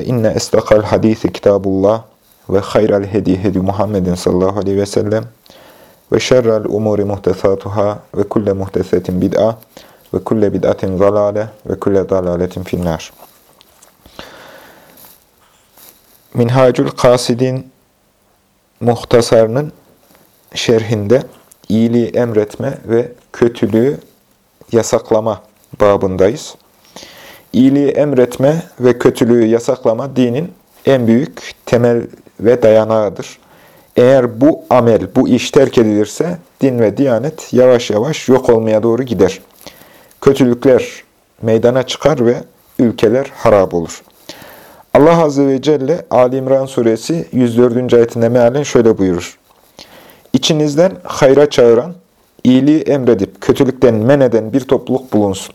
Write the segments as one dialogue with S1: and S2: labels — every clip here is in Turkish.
S1: inne estakal hadisi kitabullah ve hayral hedi hedi Muhammedin sallallahu aleyhi ve sellem ve şerrel umuri muhtesatuhâ ve kulle muhtesetin bid'a ve kulle bid'atin zalale ve kulle dalaletin finnâr. Minhacül Kasidin muhtasarının şerhinde iyiliği emretme ve kötülüğü yasaklama babındayız. İyiliği emretme ve kötülüğü yasaklama dinin en büyük temel ve dayanağıdır. Eğer bu amel, bu iş terk edilirse din ve diyanet yavaş yavaş yok olmaya doğru gider. Kötülükler meydana çıkar ve ülkeler harap olur. Allah Azze ve Celle Ali İmran Suresi 104. ayetinde mealen şöyle buyurur. İçinizden hayra çağıran, iyiliği emredip kötülükten men eden bir topluluk bulunsun.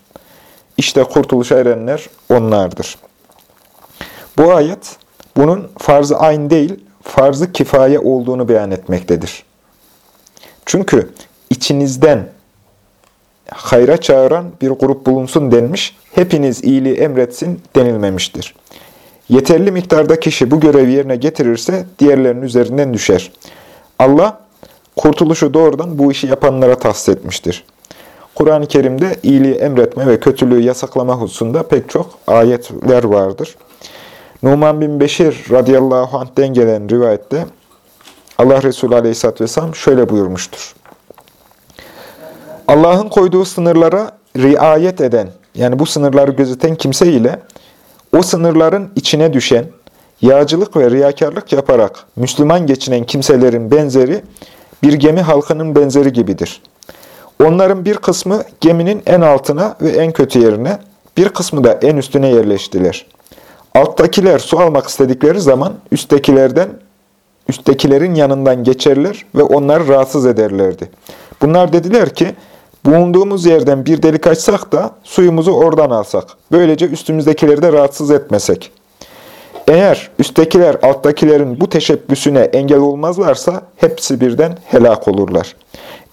S1: İşte kurtuluşa erenler onlardır. Bu ayet bunun farz-ı ayn değil, farz-ı kifaye olduğunu beyan etmektedir. Çünkü içinizden hayra çağıran bir grup bulunsun denmiş, hepiniz iyiliği emretsin denilmemiştir. Yeterli miktarda kişi bu görevi yerine getirirse diğerlerinin üzerinden düşer. Allah kurtuluşu doğrudan bu işi yapanlara tahsis etmiştir. Kur'an-ı Kerim'de iyiliği emretme ve kötülüğü yasaklama hususunda pek çok ayetler vardır. Numan bin Beşir radıyallahu anh'den gelen rivayette Allah Resulü aleyhisselatü vesselam şöyle buyurmuştur. Allah'ın koyduğu sınırlara riayet eden, yani bu sınırları gözeten kimse ile o sınırların içine düşen, yağcılık ve riyakarlık yaparak Müslüman geçinen kimselerin benzeri bir gemi halkının benzeri gibidir. Onların bir kısmı geminin en altına ve en kötü yerine, bir kısmı da en üstüne yerleştiler. Alttakiler su almak istedikleri zaman üsttekilerden, üsttekilerin yanından geçerler ve onları rahatsız ederlerdi. Bunlar dediler ki, bulunduğumuz yerden bir delik açsak da suyumuzu oradan alsak. Böylece üstümüzdekileri de rahatsız etmesek. Eğer üsttekiler alttakilerin bu teşebbüsüne engel olmazlarsa hepsi birden helak olurlar.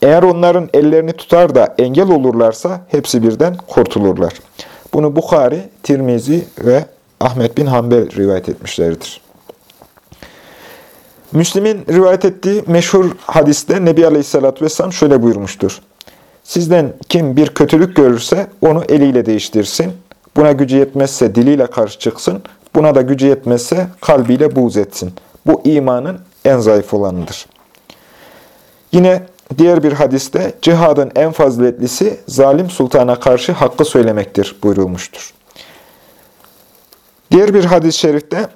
S1: Eğer onların ellerini tutar da engel olurlarsa hepsi birden kurtulurlar. Bunu Bukhari, Tirmizi ve Ahmet bin Hanbel rivayet etmişlerdir. Müslim'in rivayet ettiği meşhur hadiste Nebi Aleyhisselatü Vesselam şöyle buyurmuştur. Sizden kim bir kötülük görürse onu eliyle değiştirsin. Buna gücü yetmezse diliyle karşı çıksın. Buna da gücü yetmezse kalbiyle buğz etsin. Bu imanın en zayıf olanıdır. Yine diğer bir hadiste cihadın en faziletlisi zalim sultana karşı hakkı söylemektir buyurulmuştur. Diğer bir hadis-i şerifte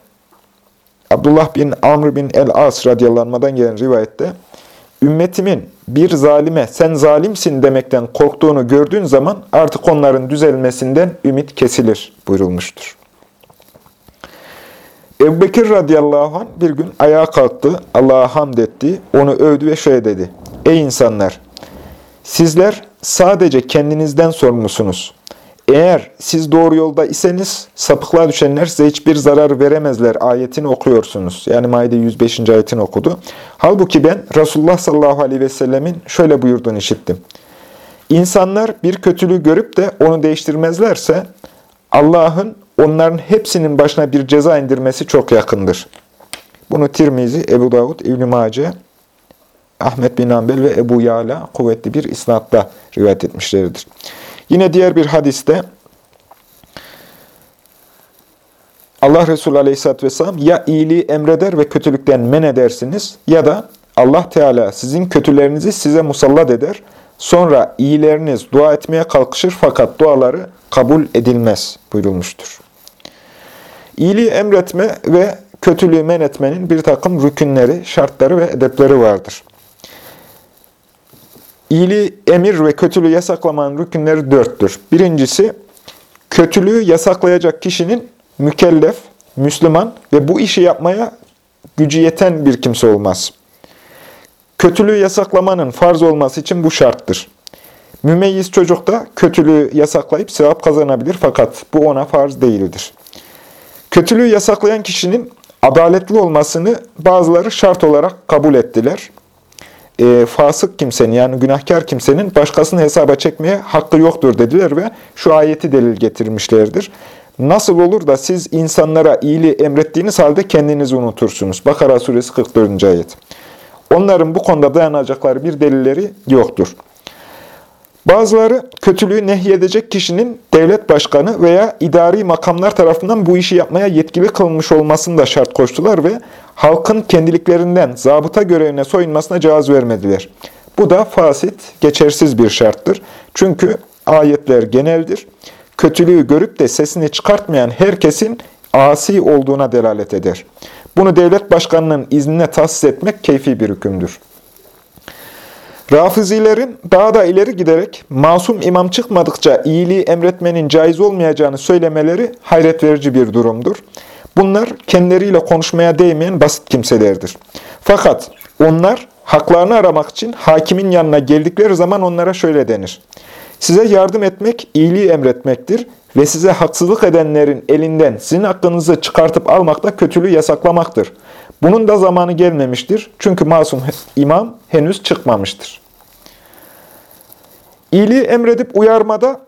S1: Abdullah bin Amr bin el-As radıyallahu gelen rivayette ümmetimin bir zalime sen zalimsin demekten korktuğunu gördüğün zaman artık onların düzelmesinden ümit kesilir buyurulmuştur. Ebu Bekir radıyallahu anh bir gün ayağa kalktı, Allah'a hamd etti, onu övdü ve şöyle dedi. Ey insanlar! Sizler sadece kendinizden sorumlusunuz. Eğer siz doğru yolda iseniz sapıklığa düşenler size hiçbir zarar veremezler ayetini okuyorsunuz. Yani Maide 105. ayetini okudu. Halbuki ben Resulullah sallallahu aleyhi ve sellemin şöyle buyurduğunu işittim. İnsanlar bir kötülüğü görüp de onu değiştirmezlerse Allah'ın onların hepsinin başına bir ceza indirmesi çok yakındır. Bunu Tirmizi, Ebu Davud, İbn-i Mace, Ahmet bin Ambel ve Ebu Yala kuvvetli bir isnatla rivayet etmişlerdir. Yine diğer bir hadiste Allah Resulü Aleyhisselatü Vesselam ya iyiliği emreder ve kötülükten men edersiniz ya da Allah Teala sizin kötülerinizi size musallat eder. Sonra iyileriniz dua etmeye kalkışır fakat duaları kabul edilmez buyurulmuştur. İyiliği emretme ve kötülüğü men etmenin bir takım rükünleri, şartları ve edepleri vardır. İyiliği emir ve kötülüğü yasaklamanın rükünleri dörttür. Birincisi, kötülüğü yasaklayacak kişinin mükellef, Müslüman ve bu işi yapmaya gücü yeten bir kimse olmaz. Kötülüğü yasaklamanın farz olması için bu şarttır. Mümeyyiz çocuk da kötülüğü yasaklayıp sevap kazanabilir fakat bu ona farz değildir. Kötülüğü yasaklayan kişinin adaletli olmasını bazıları şart olarak kabul ettiler. E, fasık kimsenin yani günahkar kimsenin başkasını hesaba çekmeye hakkı yoktur dediler ve şu ayeti delil getirmişlerdir. Nasıl olur da siz insanlara iyiliği emrettiğiniz halde kendinizi unutursunuz? Bakara suresi 44. ayet. Onların bu konuda dayanacakları bir delilleri yoktur. Bazıları kötülüğü nehyedecek kişinin devlet başkanı veya idari makamlar tarafından bu işi yapmaya yetkili kılınmış olmasını da şart koştular ve halkın kendiliklerinden zabıta görevine soyunmasına cevaz vermediler. Bu da fasit, geçersiz bir şarttır. Çünkü ayetler geneldir. Kötülüğü görüp de sesini çıkartmayan herkesin asi olduğuna delalet eder. Bunu devlet başkanının iznine tahsis etmek keyfi bir hükümdür. Rafizilerin daha da ileri giderek masum imam çıkmadıkça iyiliği emretmenin caiz olmayacağını söylemeleri hayret verici bir durumdur. Bunlar kendileriyle konuşmaya değmeyen basit kimselerdir. Fakat onlar haklarını aramak için hakimin yanına geldikleri zaman onlara şöyle denir. Size yardım etmek iyiliği emretmektir ve size haksızlık edenlerin elinden sizin hakkınızı çıkartıp almak da kötülüğü yasaklamaktır. Bunun da zamanı gelmemiştir. Çünkü masum imam henüz çıkmamıştır. İyiliği emredip uyarmada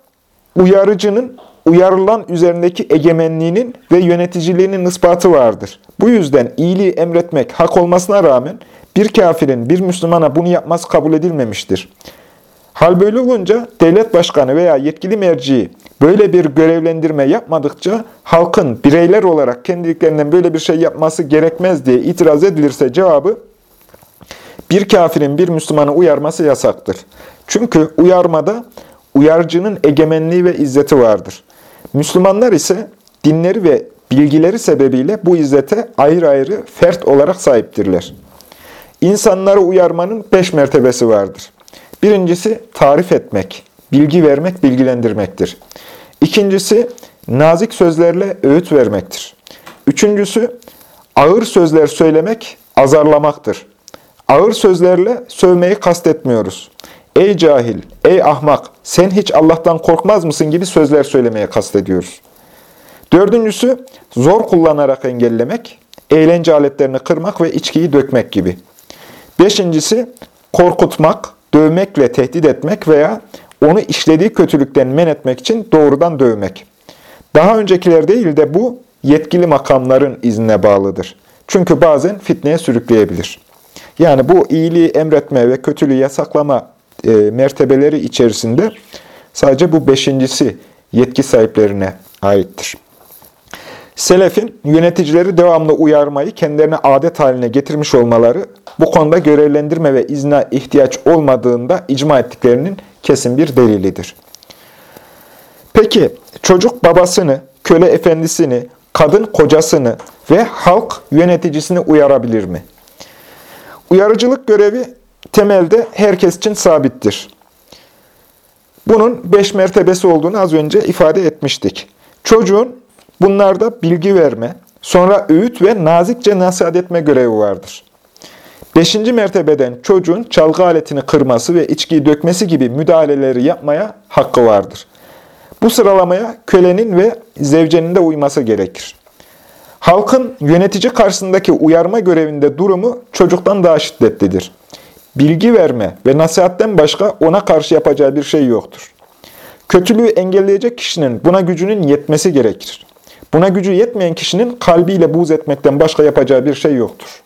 S1: uyarıcının uyarılan üzerindeki egemenliğinin ve yöneticiliğinin ispatı vardır. Bu yüzden iyiliği emretmek hak olmasına rağmen bir kafirin bir Müslümana bunu yapması kabul edilmemiştir. Hal böyle olunca devlet başkanı veya yetkili merci böyle bir görevlendirme yapmadıkça halkın bireyler olarak kendiliklerinden böyle bir şey yapması gerekmez diye itiraz edilirse cevabı bir kafirin bir Müslümanı uyarması yasaktır. Çünkü uyarmada uyarıcının egemenliği ve izzeti vardır. Müslümanlar ise dinleri ve bilgileri sebebiyle bu izzete ayrı ayrı fert olarak sahiptirler. İnsanları uyarmanın beş mertebesi vardır. Birincisi tarif etmek, bilgi vermek, bilgilendirmektir. İkincisi nazik sözlerle öğüt vermektir. Üçüncüsü ağır sözler söylemek, azarlamaktır. Ağır sözlerle sövmeyi kastetmiyoruz. Ey cahil, ey ahmak, sen hiç Allah'tan korkmaz mısın gibi sözler söylemeye kastediyoruz. Dördüncüsü, zor kullanarak engellemek, eğlence aletlerini kırmak ve içkiyi dökmek gibi. Beşincisi, korkutmak, dövmekle tehdit etmek veya onu işlediği kötülükten men etmek için doğrudan dövmek. Daha öncekiler değil de bu yetkili makamların iznine bağlıdır. Çünkü bazen fitneye sürükleyebilir. Yani bu iyiliği emretme ve kötülüğü yasaklama e, mertebeleri içerisinde sadece bu beşincisi yetki sahiplerine aittir. Selefin yöneticileri devamlı uyarmayı kendilerine adet haline getirmiş olmaları bu konuda görevlendirme ve izne ihtiyaç olmadığında icma ettiklerinin kesin bir delilidir. Peki çocuk babasını, köle efendisini, kadın kocasını ve halk yöneticisini uyarabilir mi? Uyarıcılık görevi temelde herkes için sabittir. Bunun beş mertebesi olduğunu az önce ifade etmiştik. Çocuğun bunlarda bilgi verme, sonra öğüt ve nazikçe nasihat etme görevi vardır. Beşinci mertebeden çocuğun çalgı aletini kırması ve içkiyi dökmesi gibi müdahaleleri yapmaya hakkı vardır. Bu sıralamaya kölenin ve zevcenin de uyması gerekir. Halkın yönetici karşısındaki uyarma görevinde durumu çocuktan daha şiddetlidir. Bilgi verme ve nasihatten başka ona karşı yapacağı bir şey yoktur. Kötülüğü engelleyecek kişinin buna gücünün yetmesi gerekir. Buna gücü yetmeyen kişinin kalbiyle buğz etmekten başka yapacağı bir şey yoktur.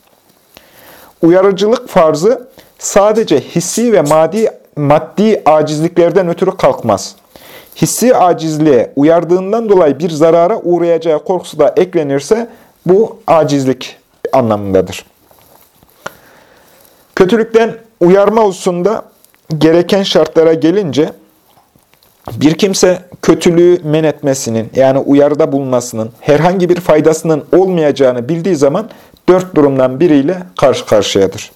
S1: Uyarıcılık farzı sadece hissi ve maddi, maddi acizliklerden ötürü kalkmaz. Hissi acizliğe uyardığından dolayı bir zarara uğrayacağı korkusu da eklenirse bu acizlik anlamındadır. Kötülükten uyarma hususunda gereken şartlara gelince bir kimse kötülüğü men etmesinin yani uyarıda bulunmasının herhangi bir faydasının olmayacağını bildiği zaman dört durumdan biriyle karşı karşıyadır.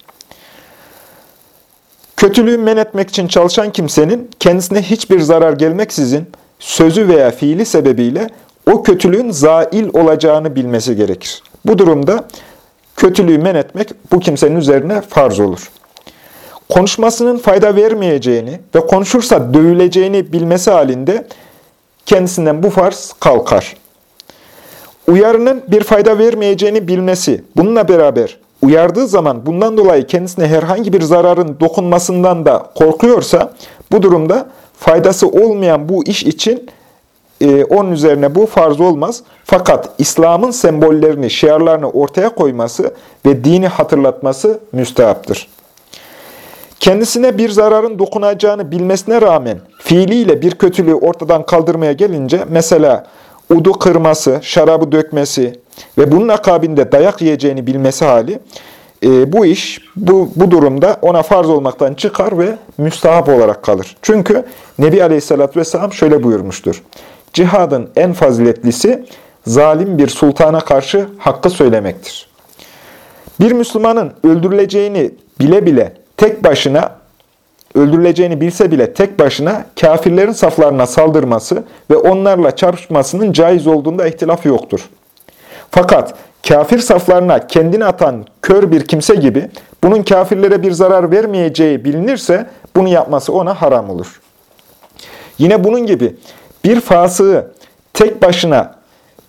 S1: Kötülüğü men etmek için çalışan kimsenin kendisine hiçbir zarar gelmeksizin sözü veya fiili sebebiyle o kötülüğün zail olacağını bilmesi gerekir. Bu durumda kötülüğü men etmek bu kimsenin üzerine farz olur. Konuşmasının fayda vermeyeceğini ve konuşursa dövüleceğini bilmesi halinde kendisinden bu farz kalkar. Uyarının bir fayda vermeyeceğini bilmesi, bununla beraber uyardığı zaman bundan dolayı kendisine herhangi bir zararın dokunmasından da korkuyorsa, bu durumda faydası olmayan bu iş için e, onun üzerine bu farz olmaz. Fakat İslam'ın sembollerini, şiarlarını ortaya koyması ve dini hatırlatması müstehaptır. Kendisine bir zararın dokunacağını bilmesine rağmen fiiliyle bir kötülüğü ortadan kaldırmaya gelince mesela udu kırması, şarabı dökmesi ve bunun akabinde dayak yiyeceğini bilmesi hali e, bu iş bu, bu durumda ona farz olmaktan çıkar ve müstahap olarak kalır. Çünkü Nebi Aleyhisselatü Vesselam şöyle buyurmuştur. Cihadın en faziletlisi zalim bir sultana karşı hakkı söylemektir. Bir Müslümanın öldürüleceğini bile bile tek başına öldürüleceğini bilse bile tek başına kafirlerin saflarına saldırması ve onlarla çarpışmasının caiz olduğunda ihtilaf yoktur. Fakat kafir saflarına kendini atan kör bir kimse gibi bunun kafirlere bir zarar vermeyeceği bilinirse bunu yapması ona haram olur. Yine bunun gibi bir fasığı tek başına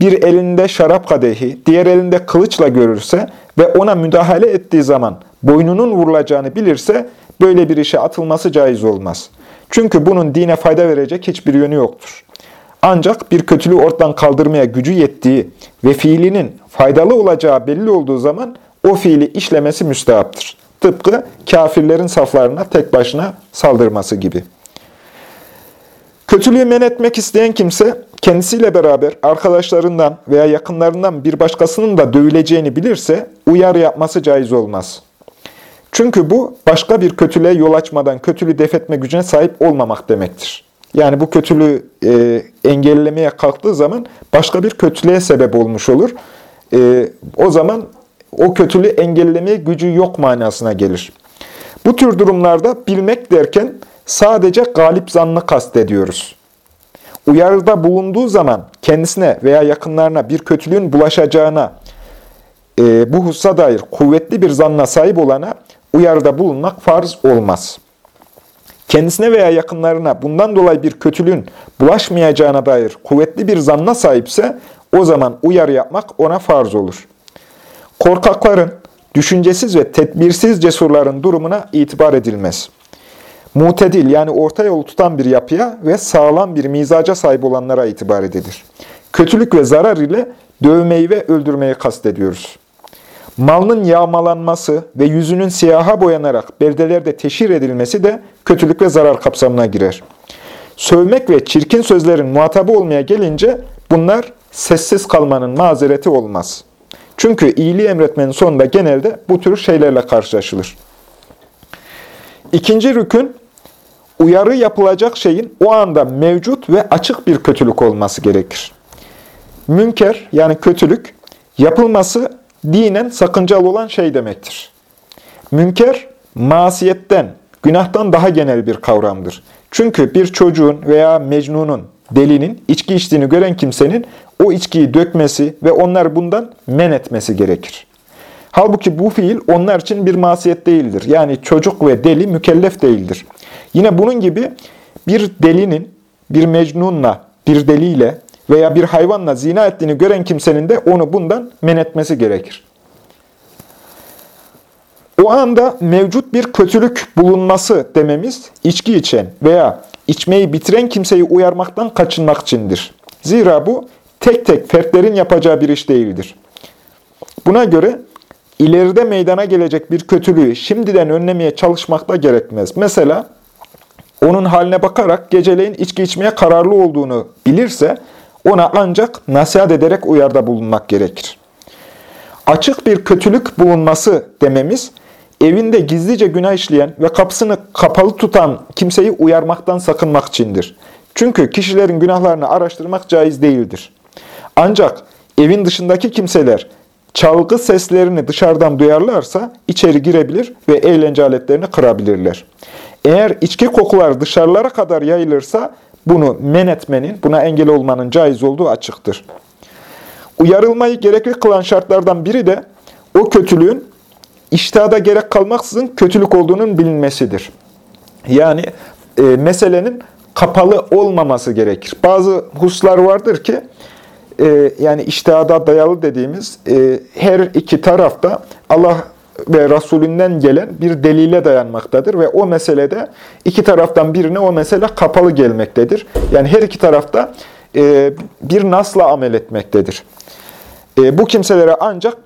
S1: bir elinde şarap kadehi, diğer elinde kılıçla görürse ve ona müdahale ettiği zaman boynunun vurulacağını bilirse böyle bir işe atılması caiz olmaz. Çünkü bunun dine fayda verecek hiçbir yönü yoktur. Ancak bir kötülüğü ortadan kaldırmaya gücü yettiği ve fiilinin faydalı olacağı belli olduğu zaman o fiili işlemesi müstehaptır. Tıpkı kafirlerin saflarına tek başına saldırması gibi. Kötülüğü men etmek isteyen kimse kendisiyle beraber arkadaşlarından veya yakınlarından bir başkasının da dövüleceğini bilirse uyarı yapması caiz olmaz. Çünkü bu başka bir kötülüğe yol açmadan kötülüğü defetme gücüne sahip olmamak demektir. Yani bu kötülüğü e, engellemeye kalktığı zaman başka bir kötülüğe sebep olmuş olur. E, o zaman o kötülüğü engellemeye gücü yok manasına gelir. Bu tür durumlarda bilmek derken sadece galip zannı kastediyoruz. Uyarıda bulunduğu zaman kendisine veya yakınlarına bir kötülüğün bulaşacağına, e, bu hususa dair kuvvetli bir zanna sahip olana uyarıda bulunmak farz olmaz. Kendisine veya yakınlarına bundan dolayı bir kötülüğün bulaşmayacağına dair kuvvetli bir zanna sahipse o zaman uyarı yapmak ona farz olur. Korkakların, düşüncesiz ve tedbirsiz cesurların durumuna itibar edilmez. Mutedil yani orta yolu tutan bir yapıya ve sağlam bir mizaca sahip olanlara itibar edilir. Kötülük ve zarar ile dövmeyi ve öldürmeyi kastediyoruz. Malının yağmalanması ve yüzünün siyaha boyanarak beldelerde teşhir edilmesi de kötülük ve zarar kapsamına girer. Sövmek ve çirkin sözlerin muhatabı olmaya gelince bunlar sessiz kalmanın mazereti olmaz. Çünkü iyiliği emretmenin sonunda genelde bu tür şeylerle karşılaşılır. İkinci rükün, uyarı yapılacak şeyin o anda mevcut ve açık bir kötülük olması gerekir. Münker yani kötülük, yapılması dinen sakıncalı olan şey demektir. Münker, masiyetten, günahtan daha genel bir kavramdır. Çünkü bir çocuğun veya mecnunun, delinin içki içtiğini gören kimsenin o içkiyi dökmesi ve onlar bundan men etmesi gerekir. Halbuki bu fiil onlar için bir masiyet değildir. Yani çocuk ve deli mükellef değildir. Yine bunun gibi bir delinin bir mecnunla, bir deliyle veya bir hayvanla zina ettiğini gören kimsenin de onu bundan men etmesi gerekir. O anda mevcut bir kötülük bulunması dememiz içki içen veya içmeyi bitiren kimseyi uyarmaktan kaçınmak içindir. Zira bu tek tek fertlerin yapacağı bir iş değildir. Buna göre ileride meydana gelecek bir kötülüğü şimdiden önlemeye çalışmak da gerekmez. Mesela onun haline bakarak geceleyin içki içmeye kararlı olduğunu bilirse ona ancak nasihat ederek uyarda bulunmak gerekir. Açık bir kötülük bulunması dememiz, evinde gizlice günah işleyen ve kapısını kapalı tutan kimseyi uyarmaktan sakınmak içindir. Çünkü kişilerin günahlarını araştırmak caiz değildir. Ancak evin dışındaki kimseler çalgı seslerini dışarıdan duyarlarsa içeri girebilir ve eğlence aletlerini kırabilirler. Eğer içki kokular dışarılara kadar yayılırsa bunu men etmenin, buna engel olmanın caiz olduğu açıktır. Uyarılmayı gerekli kılan şartlardan biri de o kötülüğün iştihada gerek kalmaksızın kötülük olduğunun bilinmesidir. Yani e, meselenin kapalı olmaması gerekir. Bazı hususlar vardır ki e, yani iştihada dayalı dediğimiz e, her iki tarafta Allah ve Resulünden gelen bir delile dayanmaktadır ve o meselede iki taraftan birine o mesele kapalı gelmektedir. Yani her iki tarafta e, bir nasla amel etmektedir. E, bu kimselere ancak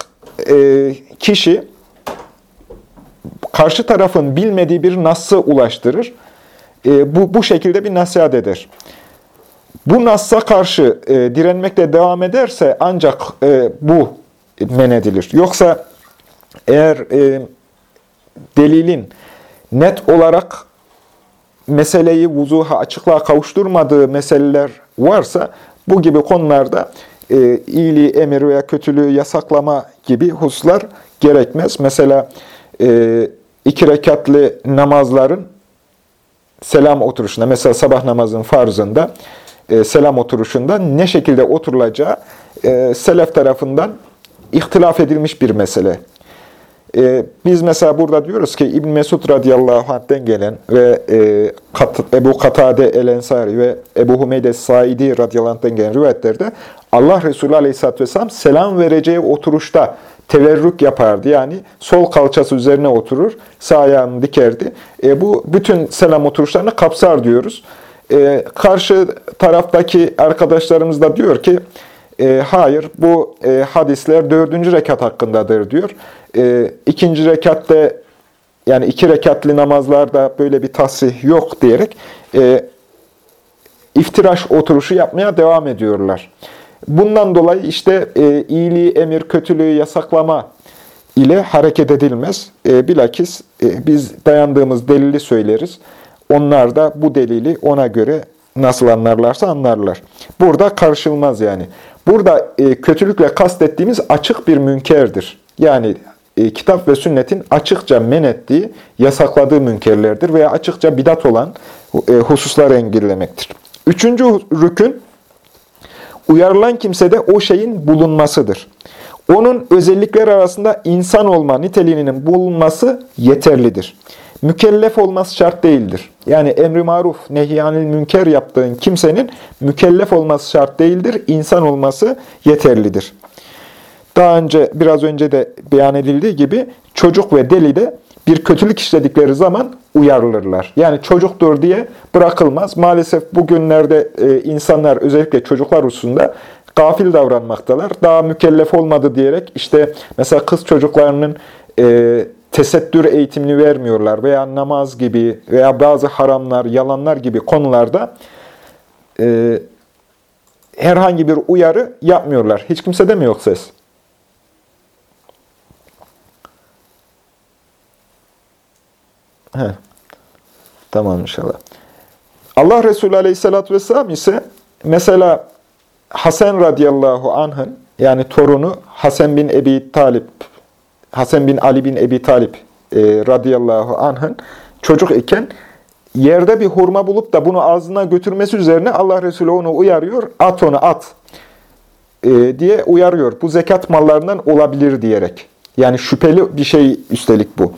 S1: kişi karşı tarafın bilmediği bir nasıl ulaştırır. Bu, bu şekilde bir nasihat eder. Bu nasla karşı e, direnmekle devam ederse ancak e, bu men edilir. Yoksa eğer e, delilin net olarak meseleyi vuzuha, açıklığa kavuşturmadığı meseleler varsa bu gibi konularda e, iyiliği emir veya kötülüğü yasaklama gibi hususlar gerekmez. Mesela e, iki rekatlı namazların selam oturuşunda, mesela sabah namazın farzında e, selam oturuşunda ne şekilde oturulacağı e, selef tarafından ihtilaf edilmiş bir mesele. E, biz mesela burada diyoruz ki İbn Mesud radıyallahu anh'ten gelen ve e, Kat, Ebu Katade el-Ensari ve Ebu Humeyde Saidi radıyallahu anh'ten gelen rivayetlerde Allah Resulü aleyhisselatü vesselam selam vereceği oturuşta teverrük yapardı. Yani sol kalçası üzerine oturur, sağ ayağını dikerdi. E, bu bütün selam oturuşlarını kapsar diyoruz. E, karşı taraftaki arkadaşlarımız da diyor ki, e, hayır bu e, hadisler dördüncü rekat hakkındadır diyor. E, ikinci rekatte yani iki rekatli namazlarda böyle bir tasrih yok diyerek e, iftiraş oturuşu yapmaya devam ediyorlar. Bundan dolayı işte e, iyiliği emir, kötülüğü yasaklama ile hareket edilmez. E, bilakis e, biz dayandığımız delili söyleriz. Onlar da bu delili ona göre nasıl anlarlarsa anlarlar. Burada karışılmaz yani. Burada e, kötülükle kastettiğimiz açık bir münkerdir. Yani e, kitap ve sünnetin açıkça men ettiği, yasakladığı münkerlerdir veya açıkça bidat olan e, hususları engellemektir. Üçüncü rükün, uyarılan kimsede o şeyin bulunmasıdır. Onun özellikler arasında insan olma niteliğinin bulunması yeterlidir. Mükellef olması şart değildir. Yani emri maruf, nehyanil münker yaptığın kimsenin mükellef olması şart değildir. İnsan olması yeterlidir. Daha önce, biraz önce de beyan edildiği gibi çocuk ve deli de bir kötülük işledikleri zaman uyarılırlar. Yani çocuktur diye bırakılmaz. Maalesef bugünlerde e, insanlar özellikle çocuklar hususunda gafil davranmaktalar. Daha mükellef olmadı diyerek işte mesela kız çocuklarının e, tesettür eğitimini vermiyorlar veya namaz gibi veya bazı haramlar, yalanlar gibi konularda e, herhangi bir uyarı yapmıyorlar. Hiç kimse de mi yok ses? He. Tamam inşallah. Allah Resulü Aleyhisselatü Vesselam ise mesela Hasan radıyallahu anh'ın yani torunu Hasan bin Ebi Talip, Hasan bin Ali bin Ebi Talip e, radıyallahu anh'ın çocuk iken yerde bir hurma bulup da bunu ağzına götürmesi üzerine Allah Resulü onu uyarıyor. At onu at e, diye uyarıyor. Bu zekat mallarından olabilir diyerek. Yani şüpheli bir şey üstelik bu.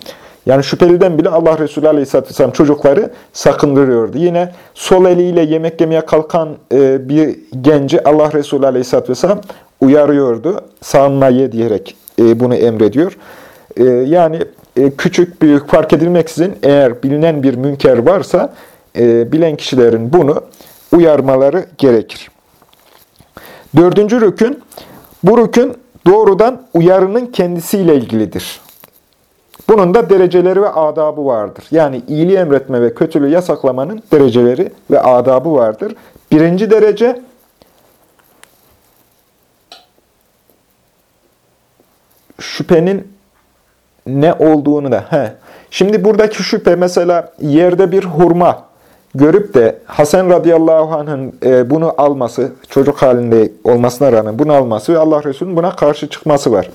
S1: Yani şüpheliden bile Allah Resulü Aleyhisselatü Vesselam çocukları sakındırıyordu. Yine sol eliyle yemek yemeye kalkan e, bir genci Allah Resulü Aleyhisselatü Vesselam uyarıyordu. Sağınla ye diyerek bunu emrediyor. E, yani küçük büyük fark edilmeksizin eğer bilinen bir münker varsa bilen kişilerin bunu uyarmaları gerekir. Dördüncü rükün, bu rükün doğrudan uyarının kendisiyle ilgilidir. Bunun da dereceleri ve adabı vardır. Yani iyiliği emretme ve kötülüğü yasaklamanın dereceleri ve adabı vardır. Birinci derece, şüphenin ne olduğunu da. He. Şimdi buradaki şüphe mesela yerde bir hurma görüp de Hasan radıyallahu anh'ın e, bunu alması, çocuk halinde olmasına rağmen bunu alması ve Allah Resulü'nün buna karşı çıkması var.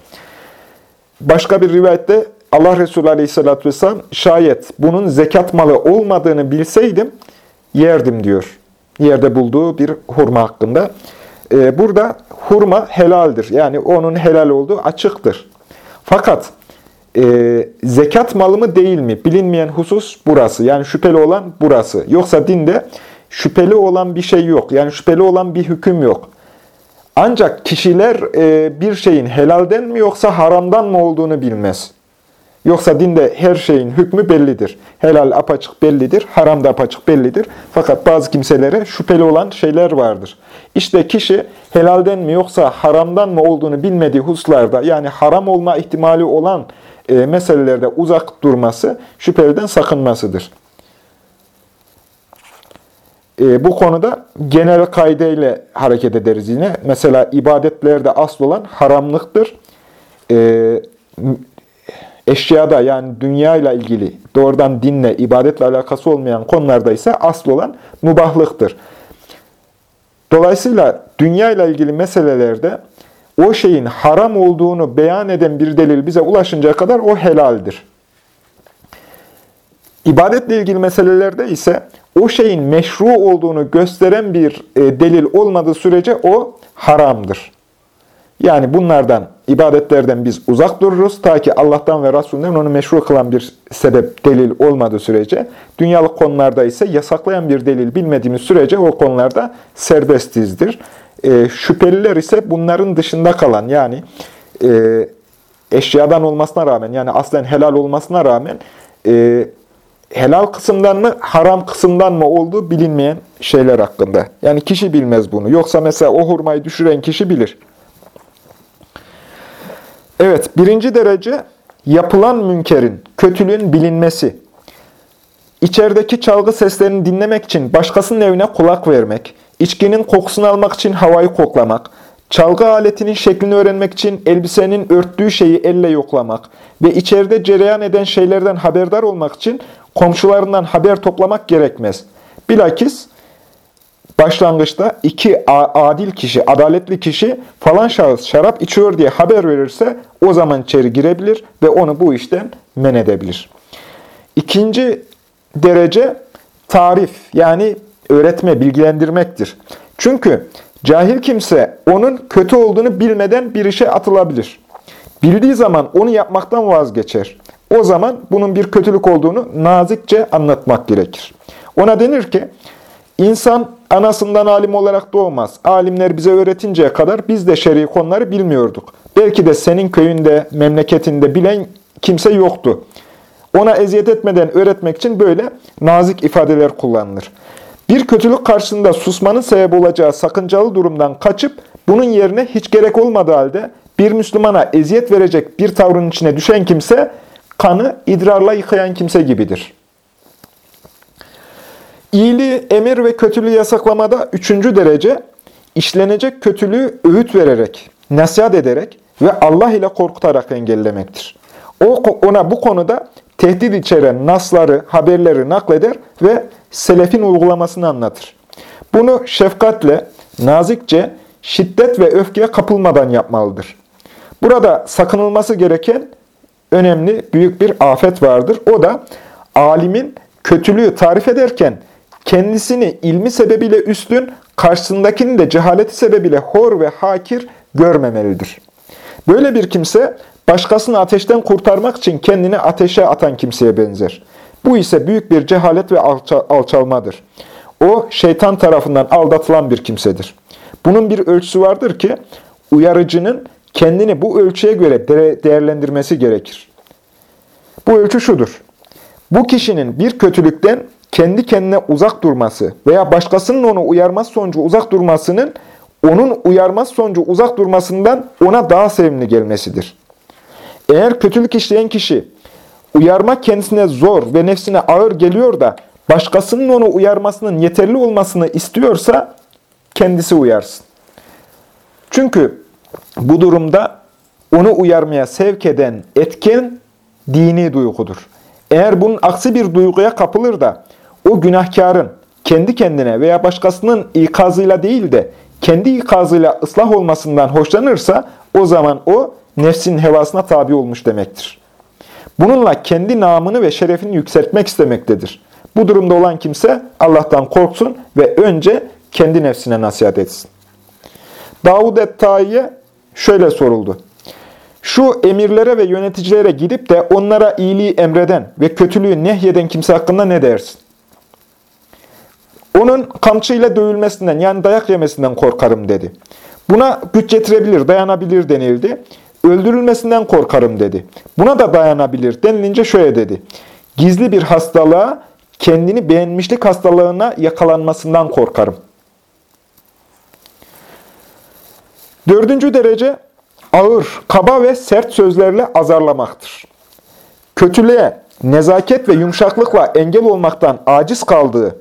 S1: Başka bir rivayette Allah Resulü Aleyhisselatü Vesselam şayet bunun zekat malı olmadığını bilseydim yerdim diyor. yerde bulduğu bir hurma hakkında. Ee, burada hurma helaldir. Yani onun helal olduğu açıktır. Fakat e, zekat malı mı değil mi? Bilinmeyen husus burası. Yani şüpheli olan burası. Yoksa dinde şüpheli olan bir şey yok. Yani şüpheli olan bir hüküm yok. Ancak kişiler e, bir şeyin helalden mi yoksa haramdan mı olduğunu bilmez. Yoksa dinde her şeyin hükmü bellidir. Helal apaçık bellidir, haram da apaçık bellidir. Fakat bazı kimselere şüpheli olan şeyler vardır. İşte kişi helalden mi yoksa haramdan mı olduğunu bilmediği hususlarda yani haram olma ihtimali olan e, meselelerde uzak durması şüpheliden sakınmasıdır. E, bu konuda genel kaideyle hareket ederiz yine. Mesela ibadetlerde asıl olan haramlıktır. E, eşyada yani dünya ile ilgili doğrudan dinle, ibadetle alakası olmayan konularda ise asıl olan mubahlıktır. Dolayısıyla dünya ile ilgili meselelerde o şeyin haram olduğunu beyan eden bir delil bize ulaşıncaya kadar o helaldir. İbadetle ilgili meselelerde ise o şeyin meşru olduğunu gösteren bir e, delil olmadığı sürece o haramdır. Yani bunlardan, ibadetlerden biz uzak dururuz. Ta ki Allah'tan ve Resulünden onu meşru kılan bir sebep, delil olmadığı sürece. Dünyalık konularda ise yasaklayan bir delil bilmediğimiz sürece o konularda serbestizdir. E, şüpheliler ise bunların dışında kalan, yani e, eşyadan olmasına rağmen, yani aslen helal olmasına rağmen, e, helal kısımdan mı, haram kısımdan mı olduğu bilinmeyen şeyler hakkında. Yani kişi bilmez bunu. Yoksa mesela o hurmayı düşüren kişi bilir. Evet, birinci derece yapılan münkerin, kötülüğün bilinmesi. İçerideki çalgı seslerini dinlemek için başkasının evine kulak vermek, içkinin kokusunu almak için havayı koklamak, çalgı aletinin şeklini öğrenmek için elbisenin örttüğü şeyi elle yoklamak ve içeride cereyan eden şeylerden haberdar olmak için komşularından haber toplamak gerekmez. Bilakis başlangıçta iki adil kişi, adaletli kişi falan şahıs şarap içiyor diye haber verirse o zaman içeri girebilir ve onu bu işten men edebilir. İkinci derece tarif yani öğretme, bilgilendirmektir. Çünkü cahil kimse onun kötü olduğunu bilmeden bir işe atılabilir. Bildiği zaman onu yapmaktan vazgeçer. O zaman bunun bir kötülük olduğunu nazikçe anlatmak gerekir. Ona denir ki, insan anasından alim olarak doğmaz. Alimler bize öğretinceye kadar biz de şer'i konuları bilmiyorduk. Belki de senin köyünde, memleketinde bilen kimse yoktu. Ona eziyet etmeden öğretmek için böyle nazik ifadeler kullanılır. Bir kötülük karşısında susmanın sebep olacağı sakıncalı durumdan kaçıp bunun yerine hiç gerek olmadığı halde bir Müslümana eziyet verecek bir tavrın içine düşen kimse kanı idrarla yıkayan kimse gibidir. İyiliği emir ve kötülüğü yasaklamada üçüncü derece, işlenecek kötülüğü öğüt vererek, nasihat ederek ve Allah ile korkutarak engellemektir. O ona bu konuda tehdit içeren nasları, haberleri nakleder ve selefin uygulamasını anlatır. Bunu şefkatle, nazikçe, şiddet ve öfkeye kapılmadan yapmalıdır. Burada sakınılması gereken önemli, büyük bir afet vardır. O da alimin kötülüğü tarif ederken kendisini ilmi sebebiyle üstün, karşısındakini de cehaleti sebebiyle hor ve hakir görmemelidir. Böyle bir kimse başkasını ateşten kurtarmak için kendini ateşe atan kimseye benzer. Bu ise büyük bir cehalet ve alça alçalmadır. O şeytan tarafından aldatılan bir kimsedir. Bunun bir ölçüsü vardır ki uyarıcının kendini bu ölçüye göre değerlendirmesi gerekir. Bu ölçü şudur. Bu kişinin bir kötülükten kendi kendine uzak durması veya başkasının onu uyarmaz sonucu uzak durmasının onun uyarmaz sonucu uzak durmasından ona daha sevimli gelmesidir. Eğer kötülük işleyen kişi uyarmak kendisine zor ve nefsine ağır geliyor da başkasının onu uyarmasının yeterli olmasını istiyorsa kendisi uyarsın. Çünkü bu durumda onu uyarmaya sevk eden etken dini duygudur. Eğer bunun aksi bir duyguya kapılır da o günahkarın kendi kendine veya başkasının ikazıyla değil de kendi ikazıyla ıslah olmasından hoşlanırsa o zaman o nefsin hevasına tabi olmuş demektir. Bununla kendi namını ve şerefini yükseltmek istemektedir. Bu durumda olan kimse Allah'tan korksun ve önce kendi nefsine nasihat etsin. Davud et-Tai'ye şöyle soruldu. Şu emirlere ve yöneticilere gidip de onlara iyiliği emreden ve kötülüğü nehyeden kimse hakkında ne dersin? Onun kamçıyla dövülmesinden yani dayak yemesinden korkarım dedi. Buna güç getirebilir, dayanabilir denildi. Öldürülmesinden korkarım dedi. Buna da dayanabilir denilince şöyle dedi. Gizli bir hastalığa, kendini beğenmişlik hastalığına yakalanmasından korkarım. Dördüncü derece ağır, kaba ve sert sözlerle azarlamaktır. Kötülüğe, nezaket ve yumuşaklıkla engel olmaktan aciz kaldığı,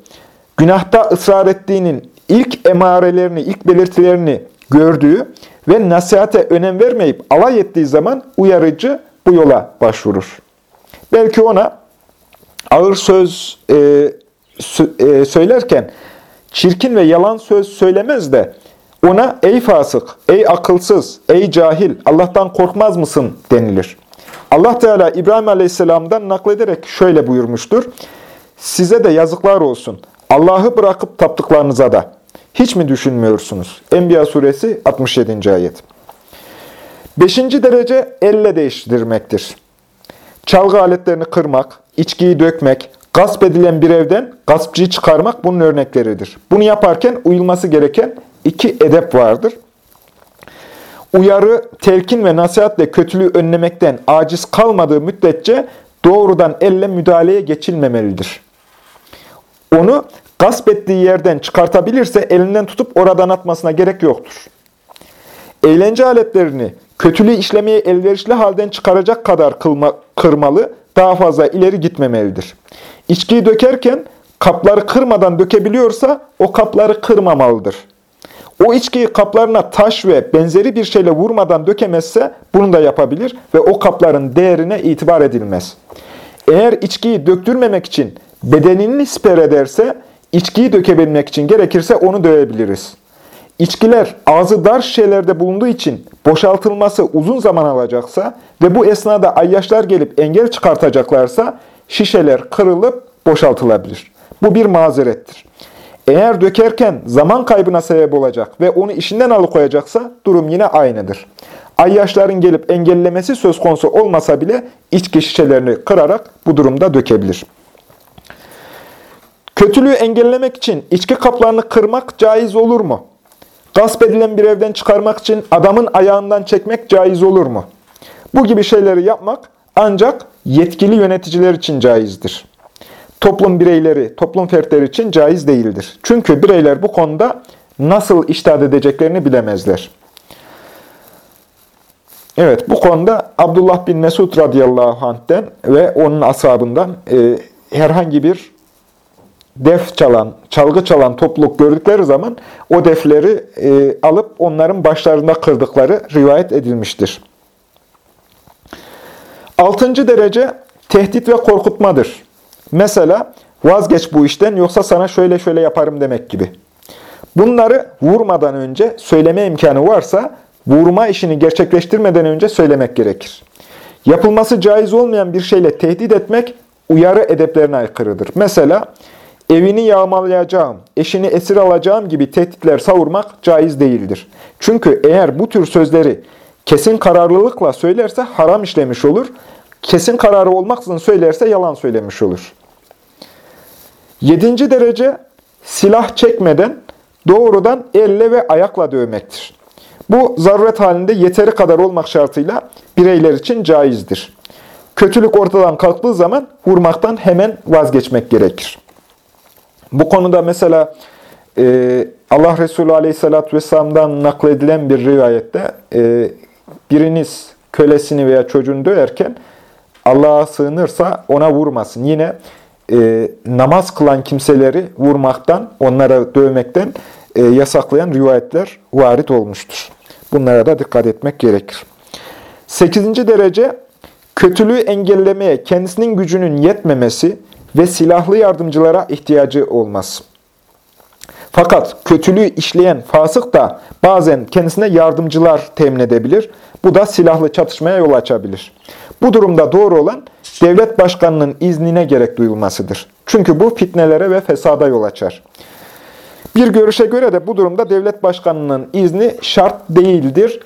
S1: günahta ısrar ettiğinin ilk emarelerini, ilk belirtilerini gördüğü ve nasihate önem vermeyip alay ettiği zaman uyarıcı bu yola başvurur. Belki ona ağır söz e, e, söylerken çirkin ve yalan söz söylemez de ona ey fasık, ey akılsız, ey cahil, Allah'tan korkmaz mısın denilir. Allah Teala İbrahim Aleyhisselam'dan naklederek şöyle buyurmuştur. Size de yazıklar olsun. Allah'ı bırakıp taptıklarınıza da. Hiç mi düşünmüyorsunuz? Enbiya suresi 67. ayet. Beşinci derece elle değiştirmektir. Çalgı aletlerini kırmak, içkiyi dökmek, gasp edilen bir evden gaspçıyı çıkarmak bunun örnekleridir. Bunu yaparken uyulması gereken iki edep vardır. Uyarı, telkin ve nasihatle kötülüğü önlemekten aciz kalmadığı müddetçe doğrudan elle müdahaleye geçilmemelidir. Onu gasp ettiği yerden çıkartabilirse elinden tutup oradan atmasına gerek yoktur. Eğlence aletlerini kötülüğü işlemeye elverişli halden çıkaracak kadar kılma, kırmalı, daha fazla ileri gitmemelidir. İçkiyi dökerken kapları kırmadan dökebiliyorsa o kapları kırmamalıdır. O içkiyi kaplarına taş ve benzeri bir şeyle vurmadan dökemezse bunu da yapabilir ve o kapların değerine itibar edilmez. Eğer içkiyi döktürmemek için bedenini siper ederse, içkiyi dökebilmek için gerekirse onu dövebiliriz. İçkiler ağzı dar şişelerde bulunduğu için boşaltılması uzun zaman alacaksa ve bu esnada ayyaşlar gelip engel çıkartacaklarsa şişeler kırılıp boşaltılabilir. Bu bir mazerettir. Eğer dökerken zaman kaybına sebep olacak ve onu işinden alıkoyacaksa durum yine aynıdır. Ayyaşların gelip engellemesi söz konusu olmasa bile içki şişelerini kırarak bu durumda dökebilir. Kötülüğü engellemek için içki kaplarını kırmak caiz olur mu? Gasp edilen bir evden çıkarmak için adamın ayağından çekmek caiz olur mu? Bu gibi şeyleri yapmak ancak yetkili yöneticiler için caizdir. Toplum bireyleri, toplum fertleri için caiz değildir. Çünkü bireyler bu konuda nasıl iştahat edeceklerini bilemezler. Evet, bu konuda Abdullah bin Mesud radıyallahu anh'ten ve onun ashabından e, herhangi bir def çalan, çalgı çalan topluluk gördükleri zaman o defleri e, alıp onların başlarında kırdıkları rivayet edilmiştir. Altıncı derece tehdit ve korkutmadır. Mesela vazgeç bu işten yoksa sana şöyle şöyle yaparım demek gibi. Bunları vurmadan önce söyleme imkanı varsa vurma işini gerçekleştirmeden önce söylemek gerekir. Yapılması caiz olmayan bir şeyle tehdit etmek uyarı edeplerine aykırıdır. Mesela evini yağmalayacağım, eşini esir alacağım gibi tehditler savurmak caiz değildir. Çünkü eğer bu tür sözleri kesin kararlılıkla söylerse haram işlemiş olur, kesin kararı olmaksızın söylerse yalan söylemiş olur. Yedinci derece silah çekmeden doğrudan elle ve ayakla dövmektir. Bu zaruret halinde yeteri kadar olmak şartıyla bireyler için caizdir. Kötülük ortadan kalktığı zaman vurmaktan hemen vazgeçmek gerekir. Bu konuda mesela e, Allah Resulü Aleyhisselatü Vesselam'dan nakledilen bir rivayette e, biriniz kölesini veya çocuğunu döverken Allah'a sığınırsa ona vurmasın. Yine e, namaz kılan kimseleri vurmaktan, onlara dövmekten e, yasaklayan rivayetler varit olmuştur. Bunlara da dikkat etmek gerekir. Sekizinci derece, kötülüğü engellemeye kendisinin gücünün yetmemesi ve silahlı yardımcılara ihtiyacı olmaz. Fakat kötülüğü işleyen fasık da bazen kendisine yardımcılar temin edebilir. Bu da silahlı çatışmaya yol açabilir. Bu durumda doğru olan devlet başkanının iznine gerek duyulmasıdır. Çünkü bu fitnelere ve fesada yol açar. Bir görüşe göre de bu durumda devlet başkanının izni şart değildir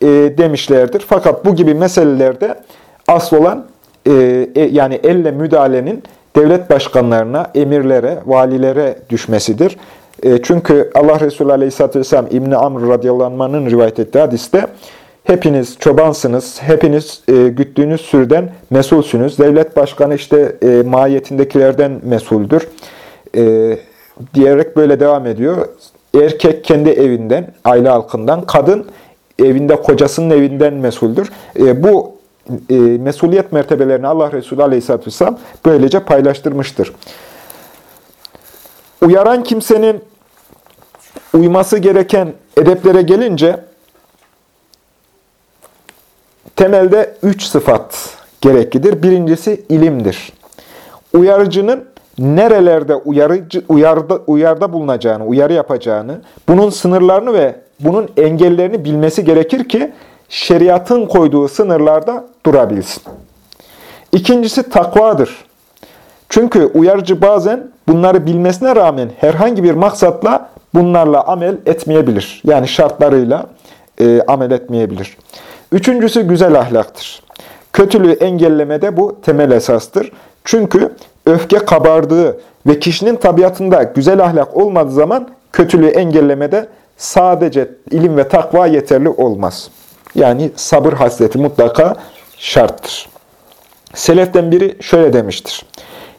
S1: e, demişlerdir. Fakat bu gibi meselelerde asıl olan e, e, yani elle müdahalenin devlet başkanlarına, emirlere, valilere düşmesidir. E, çünkü Allah Resulü Aleyhisselatü Vesselam İbni Amr radıyallahu rivayet ettiği hadiste hepiniz çobansınız, hepiniz e, güttüğünüz sürüden mesulsünüz. Devlet başkanı işte e, mahiyetindekilerden mesuldür. E, diyerek böyle devam ediyor. Erkek kendi evinden, aile halkından, kadın evinde kocasının evinden mesuldür. E, bu e, mesuliyet mertebelerini Allah Resulü Aleyhisselatü Vesselam böylece paylaştırmıştır. Uyaran kimsenin uyması gereken edeplere gelince temelde üç sıfat gereklidir. Birincisi ilimdir. Uyarıcının nerelerde uyarıcı, uyarda, uyarda bulunacağını, uyarı yapacağını, bunun sınırlarını ve bunun engellerini bilmesi gerekir ki şeriatın koyduğu sınırlarda durabilsin. İkincisi takvadır. Çünkü uyarıcı bazen bunları bilmesine rağmen herhangi bir maksatla bunlarla amel etmeyebilir. Yani şartlarıyla e, amel etmeyebilir. Üçüncüsü güzel ahlaktır. Kötülüğü engellemede bu temel esastır. Çünkü öfke kabardığı ve kişinin tabiatında güzel ahlak olmadığı zaman kötülüğü engellemede sadece ilim ve takva yeterli olmaz. Yani sabır hasleti mutlaka şarttır. Seleften biri şöyle demiştir.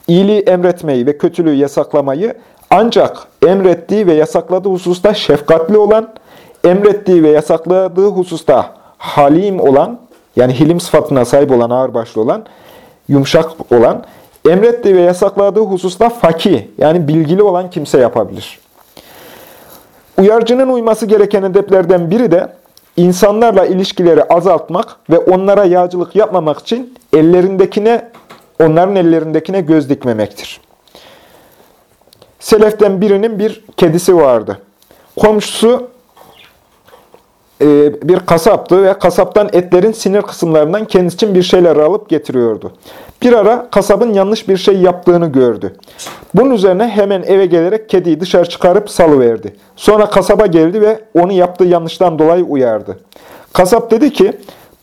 S1: İyiliği emretmeyi ve kötülüğü yasaklamayı ancak emrettiği ve yasakladığı hususta şefkatli olan, emrettiği ve yasakladığı hususta halim olan, yani hilim sıfatına sahip olan, ağırbaşlı olan, yumuşak olan, emrettiği ve yasakladığı hususta fakih, yani bilgili olan kimse yapabilir. Uyarıcının uyması gereken edeplerden biri de insanlarla ilişkileri azaltmak ve onlara yağcılık yapmamak için ellerindekine, onların ellerindekine göz dikmemektir. Seleften birinin bir kedisi vardı. Komşusu e, bir kasaptı ve kasaptan etlerin sinir kısımlarından kendisi için bir şeyler alıp getiriyordu. Bir ara kasabın yanlış bir şey yaptığını gördü. Bunun üzerine hemen eve gelerek kediyi dışarı çıkarıp salıverdi. Sonra kasaba geldi ve onu yaptığı yanlıştan dolayı uyardı. Kasap dedi ki,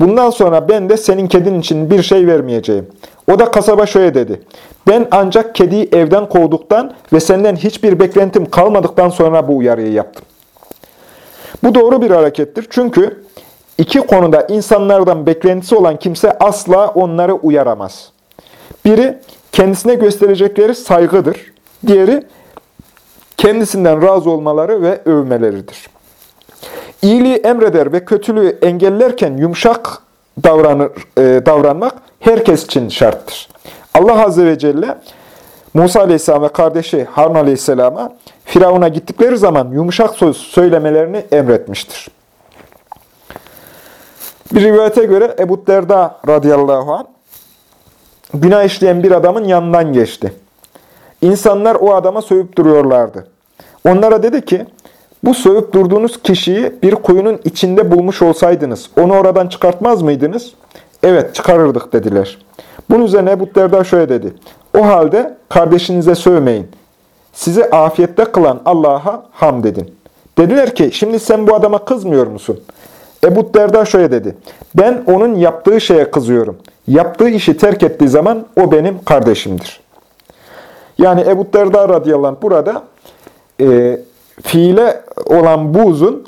S1: bundan sonra ben de senin kedin için bir şey vermeyeceğim. O da kasaba şöyle dedi. Ben ancak kediyi evden kovduktan ve senden hiçbir beklentim kalmadıktan sonra bu uyarıyı yaptım. Bu doğru bir harekettir. Çünkü iki konuda insanlardan beklentisi olan kimse asla onları uyaramaz. Biri kendisine gösterecekleri saygıdır. Diğeri kendisinden razı olmaları ve övmeleridir. İyiliği emreder ve kötülüğü engellerken yumuşak davranır, e, davranmak herkes için şarttır. Allah Azze ve Celle Musa Aleyhisselam ve kardeşi Harun Aleyhisselam'a Firavun'a gittikleri zaman yumuşak söz söylemelerini emretmiştir. Bir rivayete göre Ebu Derda radıyallahu anh günah işleyen bir adamın yanından geçti. İnsanlar o adama sövüp duruyorlardı. Onlara dedi ki, bu sövüp durduğunuz kişiyi bir kuyunun içinde bulmuş olsaydınız, onu oradan çıkartmaz mıydınız? Evet, çıkarırdık dediler. Bunun üzerine Ebu Derda şöyle dedi. O halde kardeşinize sövmeyin. Sizi afiyette kılan Allah'a hamd edin. Dediler ki, şimdi sen bu adama kızmıyor musun? Ebu Derda şöyle dedi. Ben onun yaptığı şeye kızıyorum. Yaptığı işi terk ettiği zaman o benim kardeşimdir. Yani Ebu Derda radıyallahu anh burada e, fiile olan buzun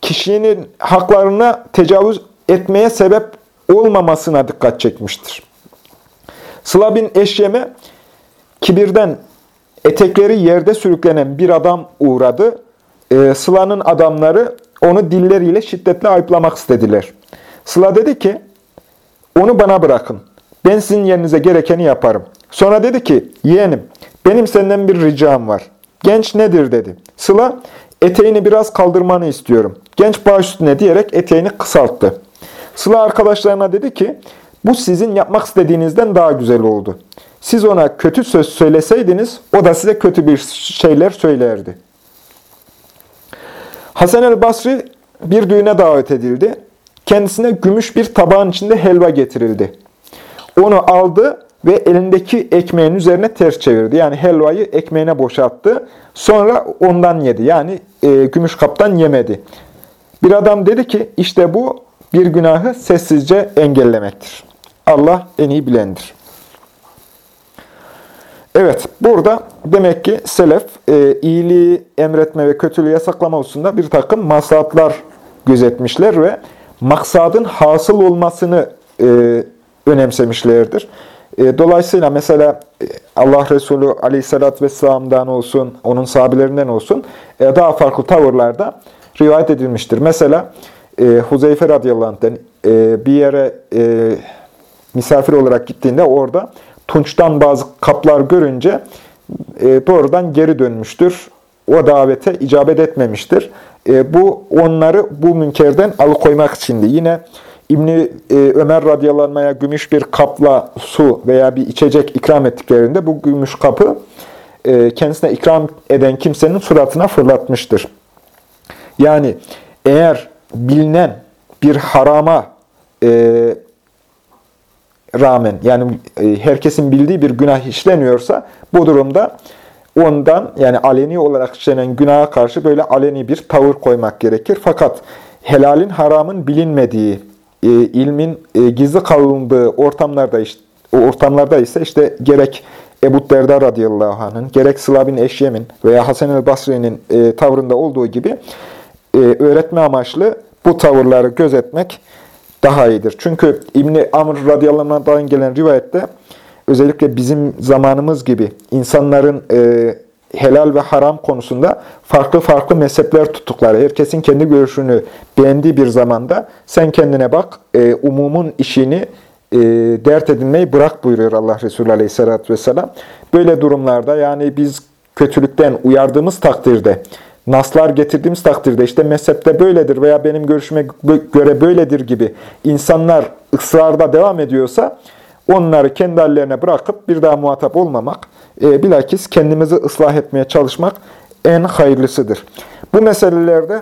S1: kişinin haklarına tecavüz etmeye sebep olmamasına dikkat çekmiştir. Sıla bin Eşyem'e kibirden etekleri yerde sürüklenen bir adam uğradı. E, Sıla'nın adamları onu dilleriyle şiddetle ayıplamak istediler. Sıla dedi ki, onu bana bırakın. Ben sizin yerinize gerekeni yaparım. Sonra dedi ki, yeğenim, benim senden bir ricam var. Genç nedir dedi. Sıla, eteğini biraz kaldırmanı istiyorum. Genç baş üstüne diyerek eteğini kısalttı. Sıla arkadaşlarına dedi ki, bu sizin yapmak istediğinizden daha güzel oldu. Siz ona kötü söz söyleseydiniz, o da size kötü bir şeyler söylerdi. Hasan el Basri bir düğüne davet edildi. Kendisine gümüş bir tabağın içinde helva getirildi. Onu aldı ve elindeki ekmeğin üzerine ters çevirdi. Yani helvayı ekmeğine boşalttı. Sonra ondan yedi. Yani e, gümüş kaptan yemedi. Bir adam dedi ki işte bu bir günahı sessizce engellemektir. Allah en iyi bilendir. Evet, burada demek ki selef e, iyiliği emretme ve kötülüğü yasaklama hususunda bir takım maslahatlar gözetmişler ve maksadın hasıl olmasını e, önemsemişlerdir. E, dolayısıyla mesela e, Allah Resulü Aleyhisselatü Vesselam'dan olsun, onun sahabilerinden olsun e, daha farklı tavırlarda rivayet edilmiştir. Mesela e, Huzeyfe radıyallahu anh'den e, bir yere e, misafir olarak gittiğinde orada tunçtan bazı kaplar görünce e, doğrudan geri dönmüştür. O davete icabet etmemiştir. E, bu onları bu münkerden alıkoymak içindi. Yine İbni e, Ömer radyalanmaya gümüş bir kapla su veya bir içecek ikram ettiklerinde bu gümüş kapı e, kendisine ikram eden kimsenin suratına fırlatmıştır. Yani eğer bilinen bir harama e, rağmen yani e, herkesin bildiği bir günah işleniyorsa bu durumda ondan yani aleni olarak işlenen günaha karşı böyle aleni bir tavır koymak gerekir. Fakat helalin haramın bilinmediği, e, ilmin e, gizli kalındığı ortamlarda işte, ortamlarda ise işte gerek Ebu Derda radıyallahu anh'ın, gerek Sıla bin Eşyem'in veya Hasan el Basri'nin tavrında olduğu gibi öğretme amaçlı bu tavırları gözetmek daha iyidir. Çünkü İbni Amr radıyallahu anh'dan gelen rivayette özellikle bizim zamanımız gibi insanların e, helal ve haram konusunda farklı farklı mezhepler tuttukları, herkesin kendi görüşünü beğendiği bir zamanda sen kendine bak, e, umumun işini e, dert edinmeyi bırak buyuruyor Allah Resulü Aleyhisselatü Vesselam. Böyle durumlarda yani biz kötülükten uyardığımız takdirde, naslar getirdiğimiz takdirde işte mezhepte böyledir veya benim görüşüme göre böyledir gibi insanlar ısrarda devam ediyorsa onları kendi hallerine bırakıp bir daha muhatap olmamak, e, bilakis kendimizi ıslah etmeye çalışmak en hayırlısıdır. Bu meselelerde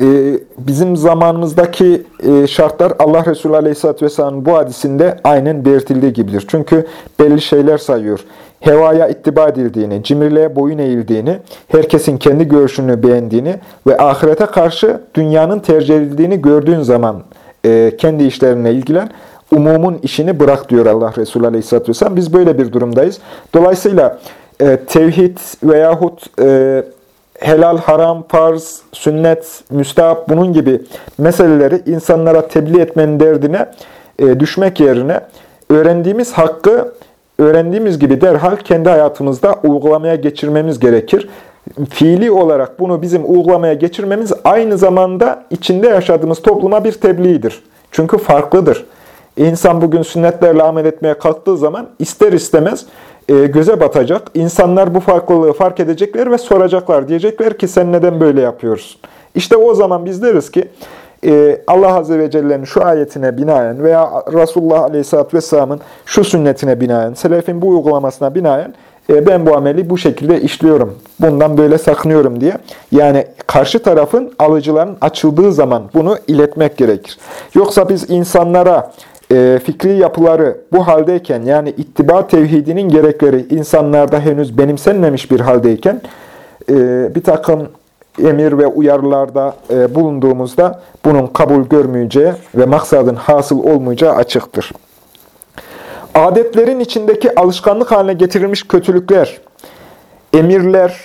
S1: e, bizim zamanımızdaki e, şartlar Allah Resulü Aleyhisselatü Vesselam'ın bu hadisinde aynen belirtildiği gibidir. Çünkü belli şeyler sayıyor. Hevaya ittiba edildiğini, cimriliğe boyun eğildiğini, herkesin kendi görüşünü beğendiğini ve ahirete karşı dünyanın tercih edildiğini gördüğün zaman e, kendi işlerine ilgilen, umumun işini bırak diyor Allah Resulü Aleyhisselatü Vesselam. Biz böyle bir durumdayız. Dolayısıyla e, tevhid veyahut e, helal, haram, farz, sünnet, müstahap bunun gibi meseleleri insanlara tebliğ etmenin derdine e, düşmek yerine öğrendiğimiz hakkı öğrendiğimiz gibi derhal kendi hayatımızda uygulamaya geçirmemiz gerekir. Fiili olarak bunu bizim uygulamaya geçirmemiz aynı zamanda içinde yaşadığımız topluma bir tebliğdir. Çünkü farklıdır. İnsan bugün sünnetlerle amel etmeye kalktığı zaman ister istemez e, göze batacak. İnsanlar bu farklılığı fark edecekler ve soracaklar. Diyecekler ki sen neden böyle yapıyorsun? İşte o zaman biz deriz ki Allah Azze ve Celle'nin şu ayetine binaen veya Resulullah Aleyhisselatü Vesselam'ın şu sünnetine binaen, selefin bu uygulamasına binaen e, ben bu ameli bu şekilde işliyorum. Bundan böyle sakınıyorum diye. Yani karşı tarafın alıcıların açıldığı zaman bunu iletmek gerekir. Yoksa biz insanlara e, fikri yapıları bu haldeyken yani ittiba tevhidinin gerekleri insanlarda henüz benimsenmemiş bir haldeyken e, bir takım emir ve uyarılarda e, bulunduğumuzda bunun kabul görmeyeceği ve maksadın hasıl olmayacağı açıktır. Adetlerin içindeki alışkanlık haline getirilmiş kötülükler, emirler,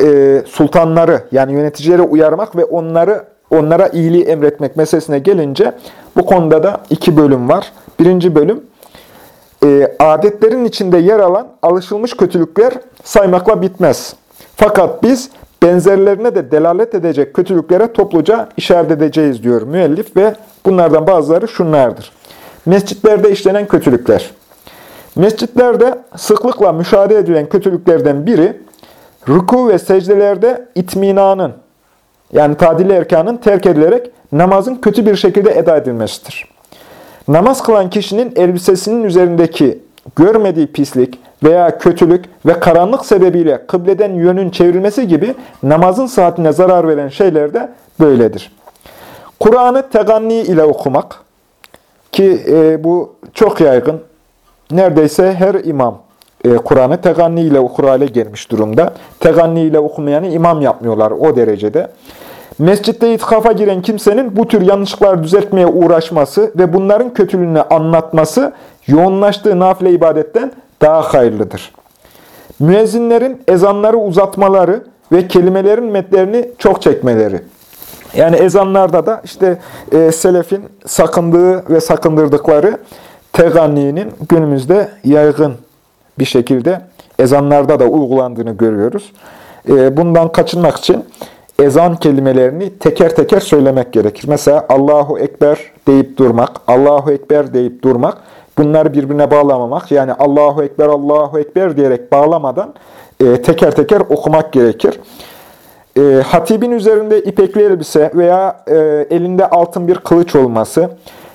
S1: e, sultanları yani yöneticileri uyarmak ve onları onlara iyiliği emretmek meselesine gelince bu konuda da iki bölüm var. Birinci bölüm, e, adetlerin içinde yer alan alışılmış kötülükler saymakla bitmez. Fakat biz benzerlerine de delalet edecek kötülüklere topluca işaret edeceğiz diyor müellif ve bunlardan bazıları şunlardır. Mescitlerde işlenen kötülükler. Mescitlerde sıklıkla müşahede edilen kötülüklerden biri, ruku ve secdelerde itminanın, yani tadil erkanın terk edilerek namazın kötü bir şekilde eda edilmesidir. Namaz kılan kişinin elbisesinin üzerindeki görmediği pislik veya kötülük ve karanlık sebebiyle kıbleden yönün çevrilmesi gibi namazın saatine zarar veren şeyler de böyledir. Kur'an'ı teganni ile okumak ki e, bu çok yaygın. neredeyse her imam e, Kur'an'ı teganni ile okur hale gelmiş durumda. Teganni ile okumayanı imam yapmıyorlar o derecede. Mescitte itikafa giren kimsenin bu tür yanlışlıkları düzeltmeye uğraşması ve bunların kötülüğünü anlatması yoğunlaştığı nafile ibadetten daha hayırlıdır. Müezzinlerin ezanları uzatmaları ve kelimelerin metlerini çok çekmeleri. Yani ezanlarda da işte e, selefin sakındığı ve sakındırdıkları teganninin günümüzde yaygın bir şekilde ezanlarda da uygulandığını görüyoruz. E, bundan kaçınmak için ezan kelimelerini teker teker söylemek gerekir. Mesela Allahu Ekber deyip durmak, Allahu Ekber deyip durmak, bunları birbirine bağlamamak, yani Allahu Ekber, Allahu Ekber diyerek bağlamadan e, teker teker okumak gerekir. E, hatibin üzerinde ipekli elbise veya e, elinde altın bir kılıç olması,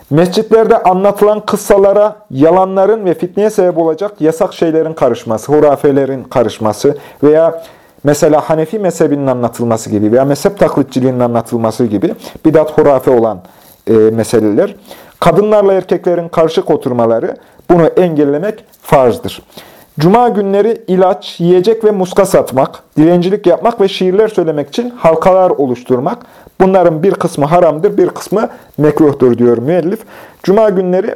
S1: mescitlerde anlatılan kıssalara yalanların ve fitneye sebep olacak yasak şeylerin karışması, hurafelerin karışması veya Mesela Hanefi mezhebinin anlatılması gibi veya mezhep taklitçiliğinin anlatılması gibi bidat hurafe olan e, meseleler. Kadınlarla erkeklerin karışık oturmaları bunu engellemek farzdır. Cuma günleri ilaç, yiyecek ve muska satmak, dilencilik yapmak ve şiirler söylemek için halkalar oluşturmak. Bunların bir kısmı haramdır, bir kısmı mekruhtur diyor müellif. Cuma günleri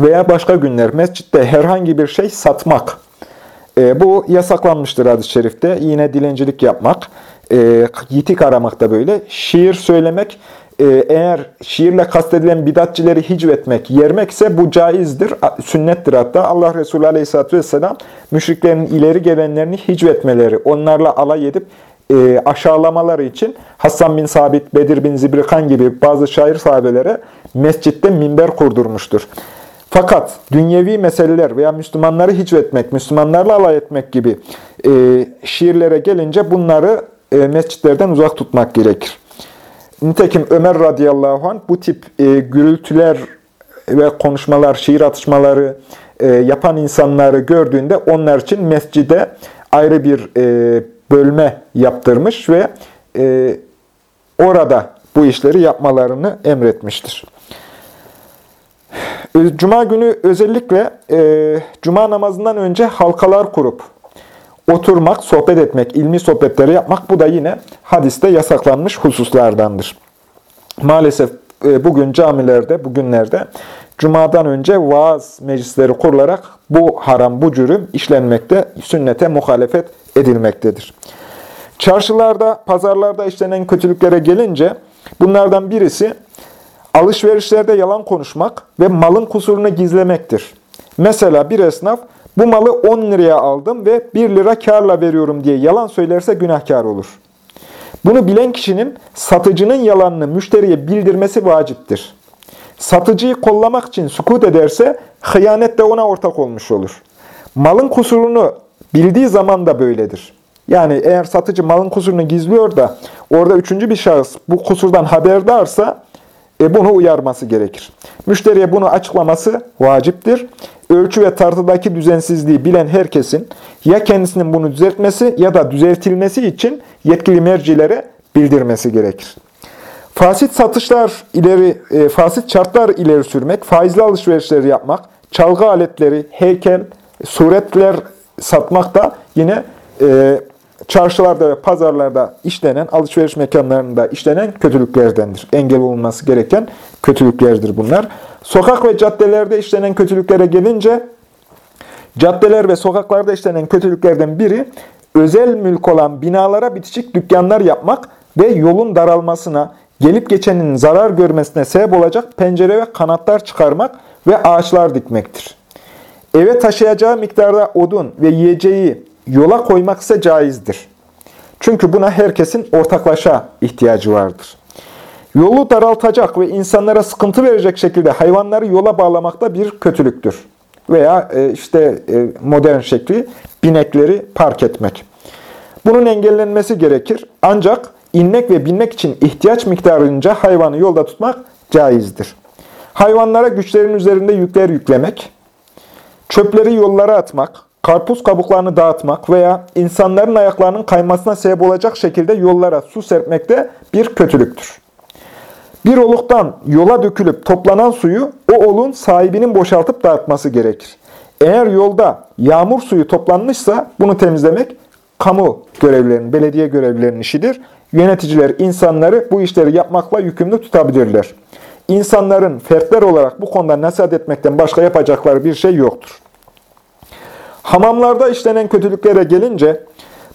S1: veya başka günler mescitte herhangi bir şey satmak, e, bu yasaklanmıştır hadis-i şerifte. Yine dilencilik yapmak, e, yitik aramak da böyle. Şiir söylemek, eğer şiirle kastedilen bidatçileri hicvetmek, yermek ise bu caizdir, sünnettir hatta. Allah Resulü Aleyhisselatü Vesselam müşriklerin ileri gelenlerini hicvetmeleri, onlarla alay edip e, aşağılamaları için Hasan bin Sabit, Bedir bin Zibrikan gibi bazı şair sahabelere mescitte minber kurdurmuştur. Fakat dünyevi meseleler veya Müslümanları hicvetmek, Müslümanlarla alay etmek gibi e, şiirlere gelince bunları e, mescitlerden uzak tutmak gerekir. Nitekim Ömer radıyallahu anh bu tip e, gürültüler ve konuşmalar, şiir atışmaları e, yapan insanları gördüğünde onlar için mescide ayrı bir e, bölme yaptırmış ve e, orada bu işleri yapmalarını emretmiştir. Cuma günü özellikle e, Cuma namazından önce halkalar kurup oturmak, sohbet etmek, ilmi sohbetleri yapmak bu da yine hadiste yasaklanmış hususlardandır. Maalesef e, bugün camilerde, bugünlerde Cuma'dan önce vaaz meclisleri kurularak bu haram, bu cürüm işlenmekte, sünnete muhalefet edilmektedir. Çarşılarda, pazarlarda işlenen kötülüklere gelince bunlardan birisi Alışverişlerde yalan konuşmak ve malın kusurunu gizlemektir. Mesela bir esnaf bu malı 10 liraya aldım ve 1 lira karla veriyorum diye yalan söylerse günahkar olur. Bunu bilen kişinin satıcının yalanını müşteriye bildirmesi vaciptir. Satıcıyı kollamak için sukut ederse hıyanet de ona ortak olmuş olur. Malın kusurunu bildiği zaman da böyledir. Yani eğer satıcı malın kusurunu gizliyor da orada üçüncü bir şahıs bu kusurdan haberdarsa e, bunu uyarması gerekir. Müşteriye bunu açıklaması vaciptir. Ölçü ve tartıdaki düzensizliği bilen herkesin ya kendisinin bunu düzeltmesi ya da düzeltilmesi için yetkili mercilere bildirmesi gerekir. Fasit satışlar ileri, e, fasit şartlar ileri sürmek, faizli alışverişleri yapmak, çalgı aletleri, heykel, suretler satmak da yine e, çarşılarda ve pazarlarda işlenen, alışveriş mekanlarında işlenen kötülüklerdendir. Engel olunması gereken kötülüklerdir bunlar. Sokak ve caddelerde işlenen kötülüklere gelince, caddeler ve sokaklarda işlenen kötülüklerden biri, özel mülk olan binalara bitişik dükkanlar yapmak ve yolun daralmasına, gelip geçenin zarar görmesine sebep olacak pencere ve kanatlar çıkarmak ve ağaçlar dikmektir. Eve taşıyacağı miktarda odun ve yiyeceği yola koymak ise caizdir. Çünkü buna herkesin ortaklaşa ihtiyacı vardır. Yolu daraltacak ve insanlara sıkıntı verecek şekilde hayvanları yola bağlamak da bir kötülüktür. Veya e, işte e, modern şekli binekleri park etmek. Bunun engellenmesi gerekir. Ancak inmek ve binmek için ihtiyaç miktarınca hayvanı yolda tutmak caizdir. Hayvanlara güçlerin üzerinde yükler yüklemek, çöpleri yollara atmak, karpuz kabuklarını dağıtmak veya insanların ayaklarının kaymasına sebep olacak şekilde yollara su serpmek de bir kötülüktür. Bir oluktan yola dökülüp toplanan suyu o olun sahibinin boşaltıp dağıtması gerekir. Eğer yolda yağmur suyu toplanmışsa bunu temizlemek kamu görevlilerinin, belediye görevlilerinin işidir. Yöneticiler insanları bu işleri yapmakla yükümlü tutabilirler. İnsanların fertler olarak bu konuda nasihat etmekten başka yapacakları bir şey yoktur. Hamamlarda işlenen kötülüklere gelince,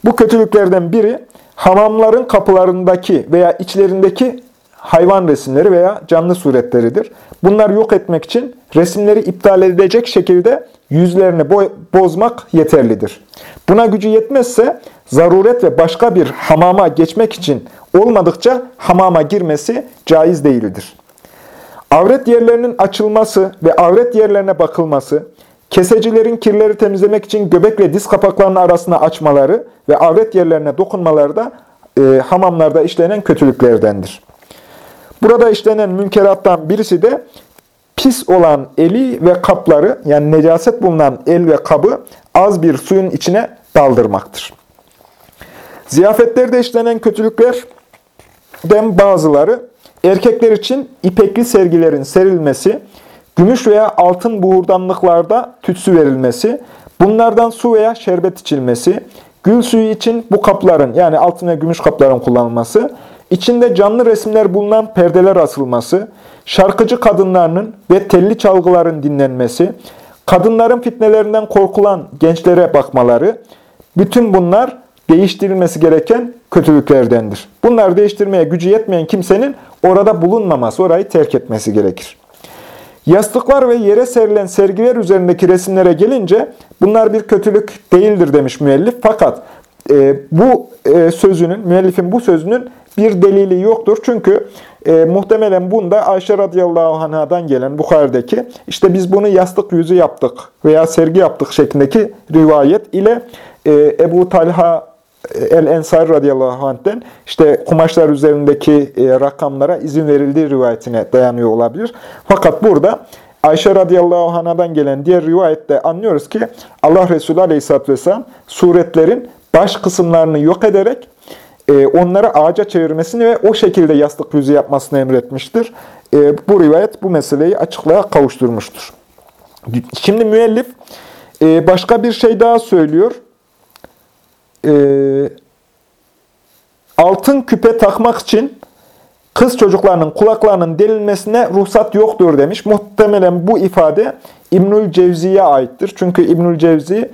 S1: bu kötülüklerden biri hamamların kapılarındaki veya içlerindeki hayvan resimleri veya canlı suretleridir. Bunları yok etmek için resimleri iptal edecek şekilde yüzlerini bozmak yeterlidir. Buna gücü yetmezse zaruret ve başka bir hamama geçmek için olmadıkça hamama girmesi caiz değildir. Avret yerlerinin açılması ve avret yerlerine bakılması, kesecilerin kirleri temizlemek için göbek ve diz kapaklarının arasına açmaları ve avret yerlerine dokunmaları da e, hamamlarda işlenen kötülüklerdendir. Burada işlenen münkerattan birisi de pis olan eli ve kapları yani necaset bulunan el ve kabı az bir suyun içine daldırmaktır. Ziyafetlerde işlenen kötülüklerden bazıları erkekler için ipekli sergilerin serilmesi, gümüş veya altın buğurdanlıklarda tütsü verilmesi, bunlardan su veya şerbet içilmesi, gül suyu için bu kapların yani altın ve gümüş kapların kullanılması, içinde canlı resimler bulunan perdeler asılması, şarkıcı kadınlarının ve telli çalgıların dinlenmesi, kadınların fitnelerinden korkulan gençlere bakmaları, bütün bunlar değiştirilmesi gereken kötülüklerdendir. Bunları değiştirmeye gücü yetmeyen kimsenin orada bulunmaması, orayı terk etmesi gerekir. Yastıklar ve yere serilen sergiler üzerindeki resimlere gelince bunlar bir kötülük değildir demiş müellif. Fakat e, bu e, sözünün, müellifin bu sözünün bir delili yoktur. Çünkü e, muhtemelen bunda Ayşe radıyallahu anhadan gelen Bukhari'deki işte biz bunu yastık yüzü yaptık veya sergi yaptık şeklindeki rivayet ile e, Ebu Talha El-Ensar radıyallahu anh'den işte kumaşlar üzerindeki e, rakamlara izin verildiği rivayetine dayanıyor olabilir. Fakat burada Ayşe radıyallahu anh'dan gelen diğer rivayette anlıyoruz ki Allah Resulü aleyhisselatü vesselam suretlerin baş kısımlarını yok ederek e, onları ağaca çevirmesini ve o şekilde yastık yüzü yapmasını emretmiştir. E, bu rivayet bu meseleyi açıklığa kavuşturmuştur. Şimdi müellif başka bir şey daha söylüyor. Altın küpe takmak için kız çocuklarının kulaklarının delinmesine ruhsat yoktur demiş. Muhtemelen bu ifade İbnül Cevzi'ye aittir. Çünkü İbnül Cevzi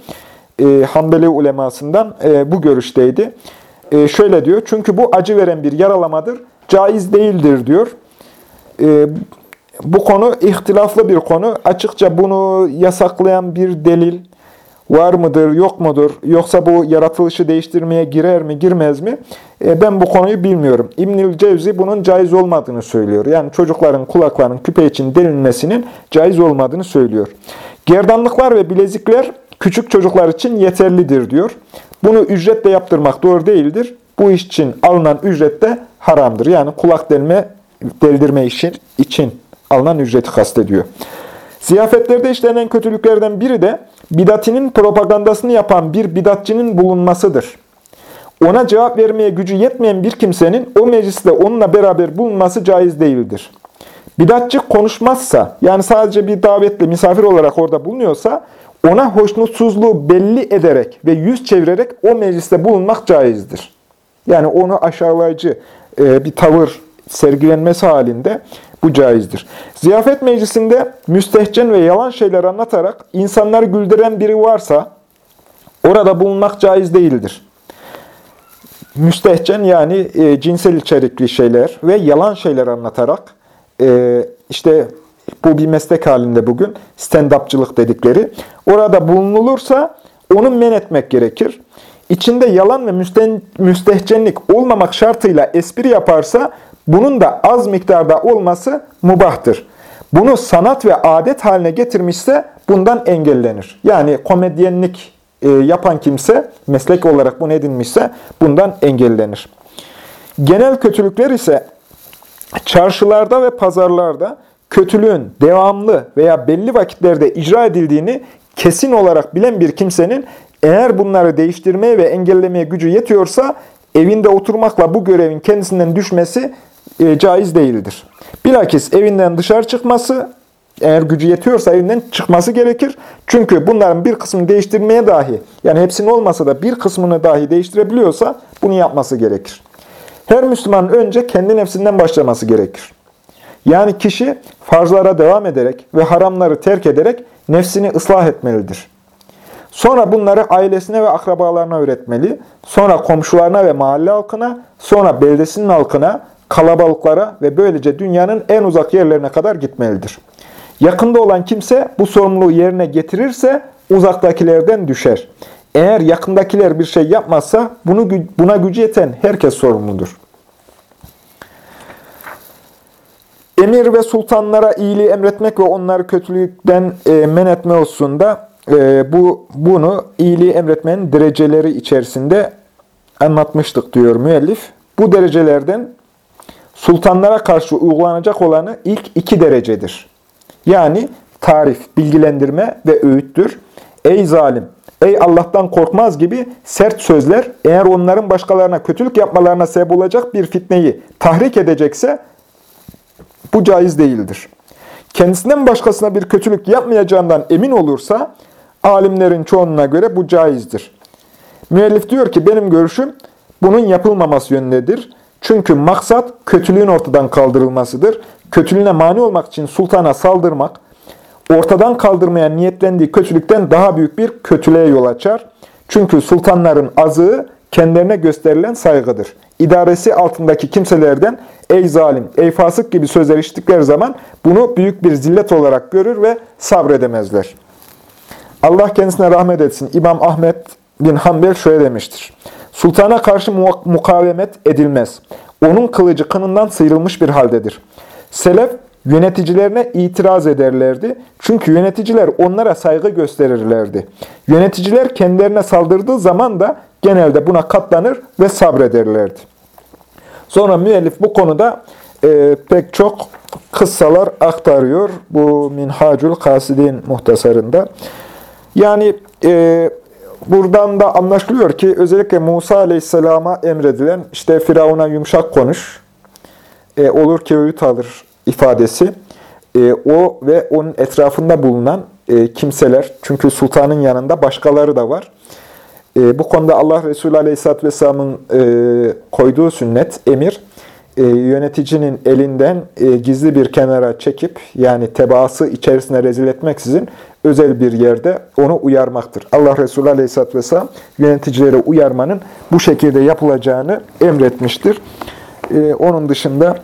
S1: e, Hanbeli ulemasından e, bu görüşteydi. E, şöyle diyor, çünkü bu acı veren bir yaralamadır, caiz değildir diyor. E, bu konu ihtilaflı bir konu. Açıkça bunu yasaklayan bir delil var mıdır, yok mudur? Yoksa bu yaratılışı değiştirmeye girer mi, girmez mi? E, ben bu konuyu bilmiyorum. İbnül Cevzi bunun caiz olmadığını söylüyor. Yani çocukların kulaklarının küpe için delinmesinin caiz olmadığını söylüyor. Gerdanlıklar ve bilezikler küçük çocuklar için yeterlidir diyor. Bunu ücretle yaptırmak doğru değildir. Bu iş için alınan ücret de haramdır. Yani kulak delme, deldirme işin için alınan ücreti kastediyor. Ziyafetlerde işlenen kötülüklerden biri de bidatinin propagandasını yapan bir bidatçının bulunmasıdır. Ona cevap vermeye gücü yetmeyen bir kimsenin o mecliste onunla beraber bulunması caiz değildir. Bidatçı konuşmazsa, yani sadece bir davetli misafir olarak orada bulunuyorsa, ona hoşnutsuzluğu belli ederek ve yüz çevirerek o mecliste bulunmak caizdir. Yani onu aşağılayıcı e, bir tavır sergilenmesi halinde bu caizdir. Ziyafet meclisinde müstehcen ve yalan şeyler anlatarak insanları güldüren biri varsa orada bulunmak caiz değildir. Müstehcen yani e, cinsel içerikli şeyler ve yalan şeyler anlatarak e, işte bu bir meslek halinde bugün stand-upçılık dedikleri. Orada bulunulursa onu men etmek gerekir. İçinde yalan ve müstehcenlik olmamak şartıyla espri yaparsa bunun da az miktarda olması mubahtır. Bunu sanat ve adet haline getirmişse bundan engellenir. Yani komedyenlik e, yapan kimse meslek olarak bunu edinmişse bundan engellenir. Genel kötülükler ise çarşılarda ve pazarlarda kötülüğün devamlı veya belli vakitlerde icra edildiğini kesin olarak bilen bir kimsenin eğer bunları değiştirmeye ve engellemeye gücü yetiyorsa evinde oturmakla bu görevin kendisinden düşmesi e, caiz değildir. Bilakis evinden dışarı çıkması Eğer gücü yetiyorsa evinden çıkması gerekir. Çünkü bunların bir kısmını değiştirmeye dahi, yani hepsinin olmasa da bir kısmını dahi değiştirebiliyorsa bunu yapması gerekir. Her Müslümanın önce kendi nefsinden başlaması gerekir. Yani kişi farzlara devam ederek ve haramları terk ederek nefsini ıslah etmelidir. Sonra bunları ailesine ve akrabalarına öğretmeli. Sonra komşularına ve mahalle halkına, sonra beldesinin halkına, kalabalıklara ve böylece dünyanın en uzak yerlerine kadar gitmelidir. Yakında olan kimse bu sorumluluğu yerine getirirse uzaktakilerden düşer. Eğer yakındakiler bir şey yapmazsa bunu buna gücü yeten herkes sorumludur. Emir ve sultanlara iyiliği emretmek ve onları kötülükten e, men etme hususunda e, bu bunu iyiliği emretmenin dereceleri içerisinde anlatmıştık diyor müellif. Bu derecelerden sultanlara karşı uygulanacak olanı ilk iki derecedir. Yani tarif, bilgilendirme ve öğüttür. Ey zalim, ey Allah'tan korkmaz gibi sert sözler eğer onların başkalarına kötülük yapmalarına sebep olacak bir fitneyi tahrik edecekse bu caiz değildir. Kendisinden başkasına bir kötülük yapmayacağından emin olursa alimlerin çoğunluğuna göre bu caizdir. Müellif diyor ki benim görüşüm bunun yapılmaması yönündedir. Çünkü maksat kötülüğün ortadan kaldırılmasıdır. Kötülüğüne mani olmak için sultana saldırmak, ortadan kaldırmaya niyetlendiği kötülükten daha büyük bir kötülüğe yol açar. Çünkü sultanların azığı kendilerine gösterilen saygıdır. İdaresi altındaki kimselerden ey zalim, ey fasık gibi sözler işittikleri zaman bunu büyük bir zillet olarak görür ve sabredemezler. Allah kendisine rahmet etsin. İmam Ahmet bin Hanbel şöyle demiştir. Sultana karşı mukavemet edilmez. Onun kılıcı kınından sıyrılmış bir haldedir. Selef yöneticilerine itiraz ederlerdi. Çünkü yöneticiler onlara saygı gösterirlerdi. Yöneticiler kendilerine saldırdığı zaman da genelde buna katlanır ve sabrederlerdi. Sonra müellif bu konuda e, pek çok kıssalar aktarıyor. Bu Minhacul Kasidin muhtasarında. Yani e, buradan da anlaşılıyor ki özellikle Musa Aleyhisselam'a emredilen işte Firavun'a yumuşak konuş, e, olur ki öğüt alır ifadesi. E, o ve onun etrafında bulunan e, kimseler, çünkü sultanın yanında başkaları da var. E, bu konuda Allah Resulü Aleyhisselatü Vesselam'ın e, koyduğu sünnet, emir, e, yöneticinin elinden e, gizli bir kenara çekip, yani tebaası içerisine rezil etmeksizin özel bir yerde onu uyarmaktır. Allah Resulü Aleyhisselatü Vesselam yöneticileri uyarmanın bu şekilde yapılacağını emretmiştir. E, onun dışında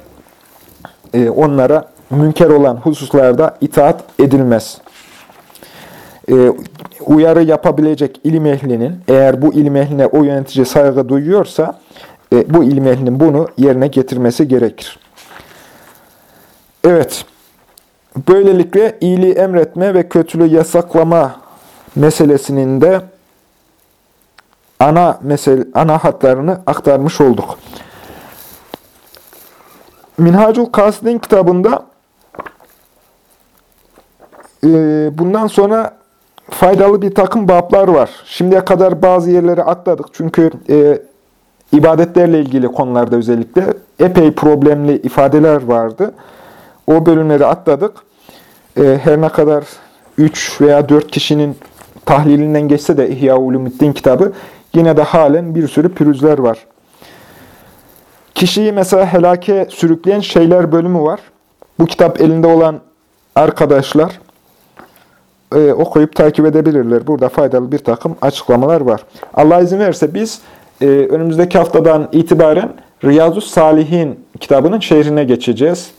S1: e, onlara münker olan hususlarda itaat edilmez. E, uyarı yapabilecek ilim ehlinin, eğer bu ilim ehline o yönetici saygı duyuyorsa, e, bu ilim ehlinin bunu yerine getirmesi gerekir. Evet, böylelikle iyiliği emretme ve kötülüğü yasaklama meselesinin de ana mesele, ana hatlarını aktarmış olduk. Minhacul Kasidin kitabında e, bundan sonra faydalı bir takım bablar var. Şimdiye kadar bazı yerleri atladık. Çünkü e, ibadetlerle ilgili konularda özellikle epey problemli ifadeler vardı. O bölümleri atladık. E, her ne kadar 3 veya 4 kişinin tahlilinden geçse de İhya Ulumuddin kitabı yine de halen bir sürü pürüzler var. Kişiyi mesela helake sürükleyen şeyler bölümü var. Bu kitap elinde olan arkadaşlar e, okuyup takip edebilirler. Burada faydalı bir takım açıklamalar var. Allah izin verirse biz e, önümüzdeki haftadan itibaren Riyazu Salihin kitabının şehrine geçeceğiz.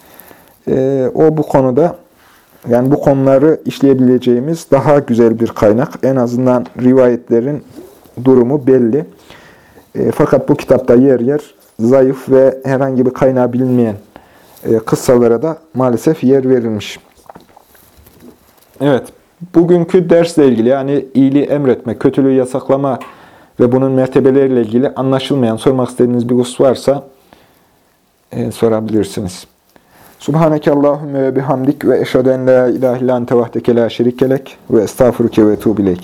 S1: E, o bu konuda yani bu konuları işleyebileceğimiz daha güzel bir kaynak. En azından rivayetlerin durumu belli. E, fakat bu kitapta yer yer zayıf ve herhangi bir kaynağı bilinmeyen e, kıssalara da maalesef yer verilmiş. Evet, bugünkü dersle ilgili yani iyiliği emretme, kötülüğü yasaklama ve bunun mertebeleriyle ilgili anlaşılmayan, sormak istediğiniz bir husus varsa e, sorabilirsiniz. Subhaneke Allahümme ve bihamdik ve eşhedü en la ilahe illan tevahdeke la şerikelek ve estağfuruke ve tuğbileyk.